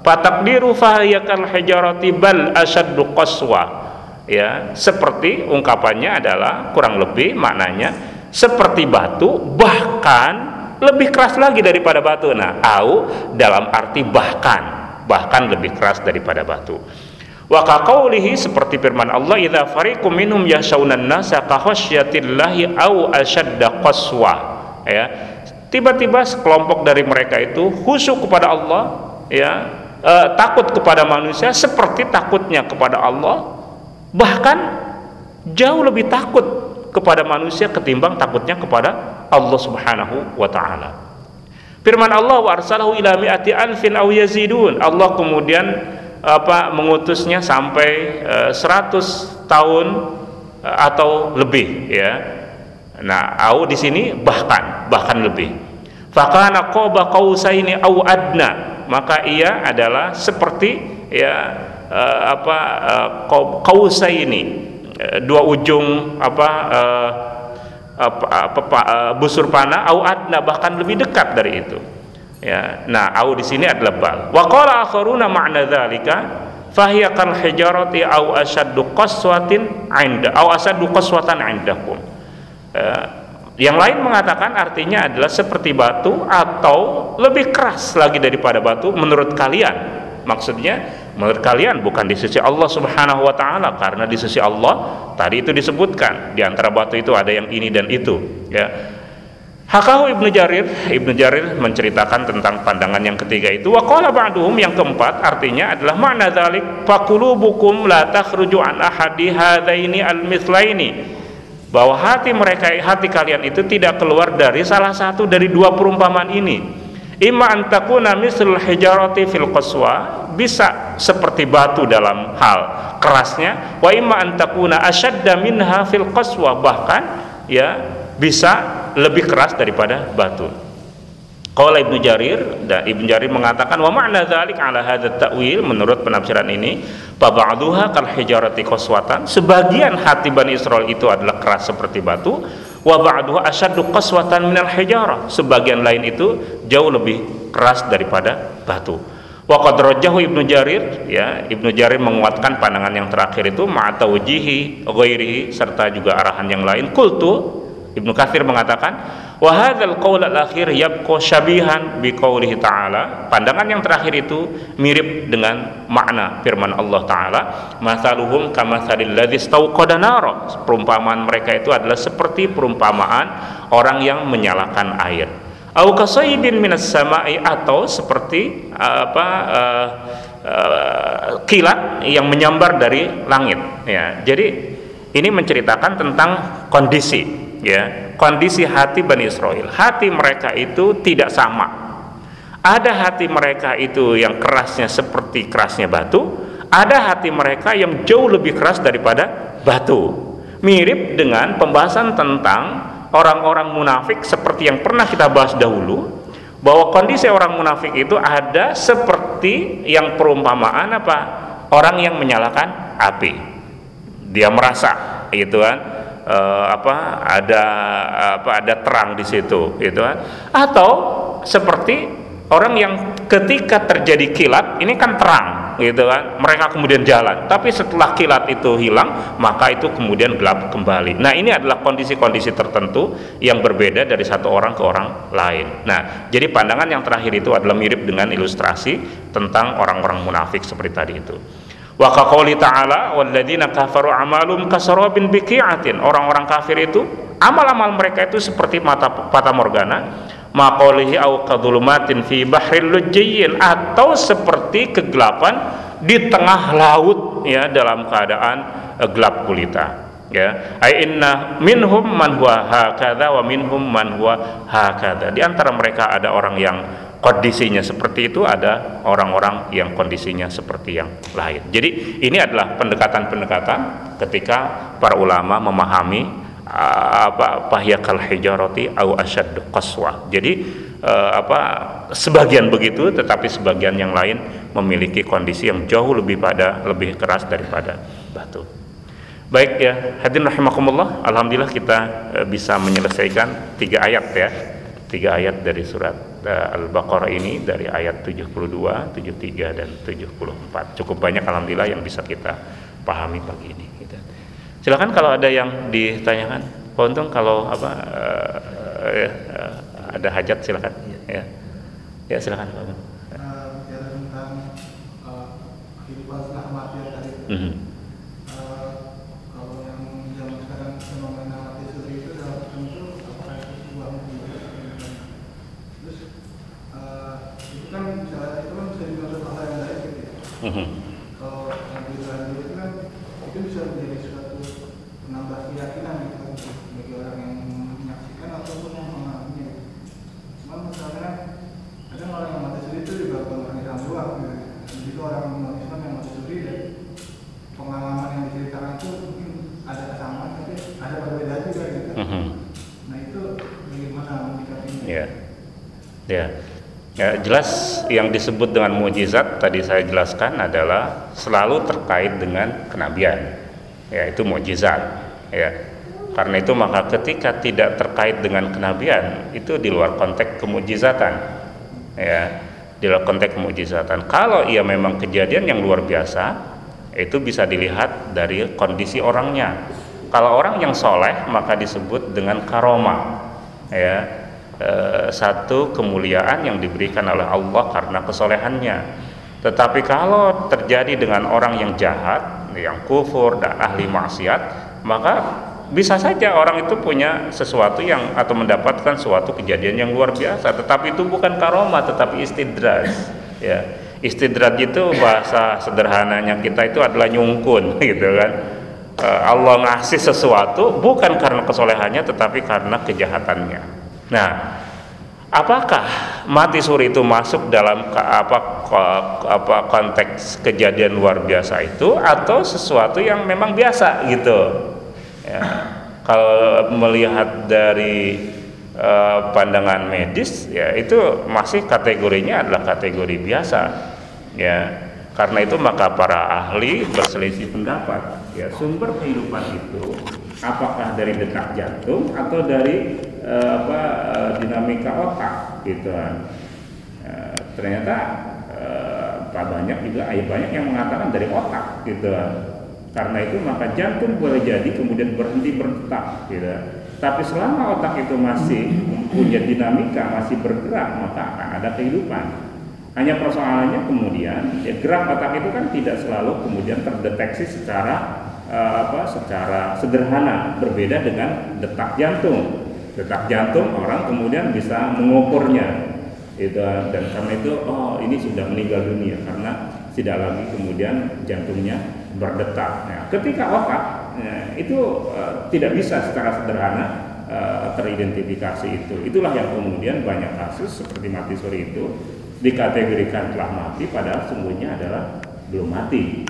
Fatakdiru fahiyakal hijarati bal asyaddu qaswa ya seperti ungkapannya adalah kurang lebih maknanya seperti batu bahkan lebih keras lagi daripada batu. Nah au dalam arti bahkan bahkan lebih keras daripada batu. Wa kaqaulihi seperti firman Allah idza fariqum minhum yashaunan nasa ka au ashadda qaswa. Ya tiba-tiba sekelompok dari mereka itu khusyuk kepada Allah ya e, takut kepada manusia seperti takutnya kepada Allah bahkan jauh lebih takut kepada manusia ketimbang takutnya kepada Allah Subhanahu wa taala. Firman Allah wa arsalahu ila mi'ati alfin aw yazidun. Allah kemudian apa mengutusnya sampai uh, eh, 100 tahun uh, atau lebih ya. Nah, au di sini bahkan bahkan lebih. Fakana qaba qausaini aw adna, maka ia adalah seperti ya uh, apa uh, qausaini Eh, dua ujung apa uh, apa, apa, uh, busur panah au adna bahkan lebih dekat dari itu. Ya nah au di sini adalah bal. Wa qala akharuna ma'na dzalika fahiya kal hijarati au asaddu qaswatin 'inda au asaddu qaswatan 'indakum. Uh, yang lain mengatakan artinya adalah seperti batu atau lebih keras lagi daripada batu menurut kalian. Maksudnya menurut kalian bukan di sisi Allah Subhanahu wa taala karena di sisi Allah tadi itu disebutkan di antara batu itu ada yang ini dan itu ya Hakahu Ibnu Jarir, Ibnu Jarir menceritakan tentang pandangan yang ketiga itu. Wa qala ba'duhum yang keempat artinya adalah makna dzalik faqulubukum la takhruju an ahadi hadaini al-mithlaini. Bahwa hati mereka hati kalian itu tidak keluar dari salah satu dari dua perumpamaan ini imma antakuna misrul hijarati fil qaswa bisa seperti batu dalam hal kerasnya wa imma antakuna asyadda minha fil qaswa bahkan ya bisa lebih keras daripada batu. Qala Ibnu Jarir dan Ibnu Jarir mengatakan wa ma'na dzalik ala hadza ta'wil? Menurut penafsiran ini ba'dhuha kal hijarati qaswatan. Sebagian hati Bani Israel itu adalah keras seperti batu. Wa ba'duha asyaddu qaswatan minal hijara sebagian lain itu jauh lebih keras daripada batu wa qad rajahu Ibnu Jarir ya Ibnu Jarir menguatkan pandangan yang terakhir itu ma'atawjihi ghairihi serta juga arahan yang lain. Kultu Ibnu Katsir mengatakan wa hadzal qaul al-akhir yabqa syabihan bi qoulihi ta'ala pandangan yang terakhir itu mirip dengan makna firman Allah taala masaluhum kamatsalil ladzi istauqada nara perumpamaan mereka itu adalah seperti perumpamaan orang yang menyalakan air au minas sama'i atau seperti apa uh, uh, kilat yang menyambar dari langit. Ya jadi ini menceritakan tentang kondisi ya. Kondisi hati Bani Israel. Hati mereka itu tidak sama. Ada hati mereka itu yang kerasnya seperti kerasnya batu ada hati mereka yang jauh lebih keras daripada batu. Mirip dengan pembahasan tentang orang-orang munafik seperti yang pernah kita bahas dahulu bahwa kondisi orang munafik itu ada seperti yang perumpamaan apa? Orang yang menyalakan api. Dia merasa gitu kan e, apa ada apa ada terang di situ gitu kan atau seperti orang yang ketika terjadi kilat ini kan terang gitu kan. Mereka kemudian jalan. Tapi setelah kilat itu hilang maka itu kemudian gelap kembali. Nah ini adalah kondisi-kondisi tertentu yang berbeda dari satu orang ke orang lain. Nah jadi pandangan yang terakhir itu adalah mirip dengan ilustrasi tentang orang-orang munafik seperti tadi itu. Wa qaqouli ta'ala walladzina kafaru amalum kasarabin biqi'atin orang-orang kafir itu amal-amal mereka itu seperti mata fata morgana maqalihi au kadulumatin fi bahril lujjiyyin atau seperti kegelapan di tengah laut ya dalam keadaan uh, gelap gulita ya. Ai inna minhum man huwa hakadha wa minhum man huwa hakadha. Di antara mereka ada orang yang kondisinya seperti itu ada orang-orang yang kondisinya seperti yang lain. Jadi ini adalah pendekatan-pendekatan ketika para ulama memahami apa pahyakal hijarati au asyad qaswa. Jadi uh, apa sebagian begitu tetapi sebagian yang lain memiliki kondisi yang jauh lebih pada lebih keras daripada batu. Baik ya, hadirin rahimakumullah, alhamdulillah kita uh, bisa menyelesaikan tiga ayat ya. Tiga ayat dari surat uh, Al-Baqarah ini dari ayat 72, 73 dan 74. Cukup banyak alhamdulillah yang bisa kita pahami pagi ini silakan kalau ada yang ditanyakan. Pak Untung kalau apa uh, uh, uh, ada hajat silakan. Ya. Ya silakan Pak Untung uh, tentang uh, kehidupan setelah kematian tadi. Mm -hmm. kalau yang zaman sekarang fenomena mati suri itu dalam tentu apakah itu sebuah mujizat terus uh, itu kan bisa itu kan bisa dimaksud hal yang lain gitu ya mm -hmm. kalau yang itu kan itu bisa menjadi menambah keyakinan gitu bagi orang yang menyaksikan ataupun yang mengalaminya. Cuma misalnya ada orang yang mati suri itu juga pengalaman doang gitu. Dan juga orang non Islam yang mati suri dan pengalaman yang diceritakan itu mungkin ada kesamaan tapi ada perbedaan juga gitu. Mm -hmm. Nah itu bagaimana menyikapinya? Iya. Yeah. Ya. Ya, jelas yang disebut dengan mujizat tadi saya jelaskan adalah selalu terkait dengan kenabian. Ya itu mukjizat ya. Karena itu maka ketika tidak terkait dengan kenabian itu di luar konteks kemujizatan. Ya di luar konteks kemujizatan. Kalau ia memang kejadian yang luar biasa itu bisa dilihat dari kondisi orangnya. Kalau orang yang soleh maka disebut dengan karoma. Ya e, satu kemuliaan yang diberikan oleh Allah karena kesolehannya. Tetapi kalau terjadi dengan orang yang jahat yang kufur dan ahli maksiat maka bisa saja orang itu punya sesuatu yang atau mendapatkan suatu kejadian yang luar biasa. Tetapi itu bukan karoma tetapi istidraj ya. Istidraj itu bahasa sederhananya kita itu adalah nyungkun [laughs] gitu kan. Eh, Allah ngasih sesuatu bukan karena kesolehannya tetapi karena kejahatannya nah apakah mati suri itu masuk dalam apa apa konteks kejadian luar biasa itu atau sesuatu yang memang biasa gitu? Ya. Kalau melihat dari uh, pandangan medis ya itu masih kategorinya adalah kategori biasa ya. Karena itu maka para ahli berselisih pendapat ya. Sumber kehidupan itu apakah dari detak jantung atau dari uh, apa uh, dinamika otak gitu kan. Uh, ternyata uh, banyak juga ayah banyak yang mengatakan dari otak gitu kan. Karena itu maka jantung boleh jadi kemudian berhenti berdetak gitu tapi selama otak itu masih punya dinamika masih bergerak maka akan ada kehidupan. Hanya persoalannya kemudian ya, gerak otak itu kan tidak selalu kemudian terdeteksi secara apa secara sederhana berbeda dengan detak jantung detak jantung orang kemudian bisa mengukurnya itu dan karena itu oh ini sudah meninggal dunia karena tidak lagi kemudian jantungnya berdetak. Nah, ketika otak ya, itu uh, tidak bisa secara sederhana uh, teridentifikasi itu. Itulah yang kemudian banyak kasus seperti mati suri itu dikategorikan telah mati padahal sungguhnya adalah belum mati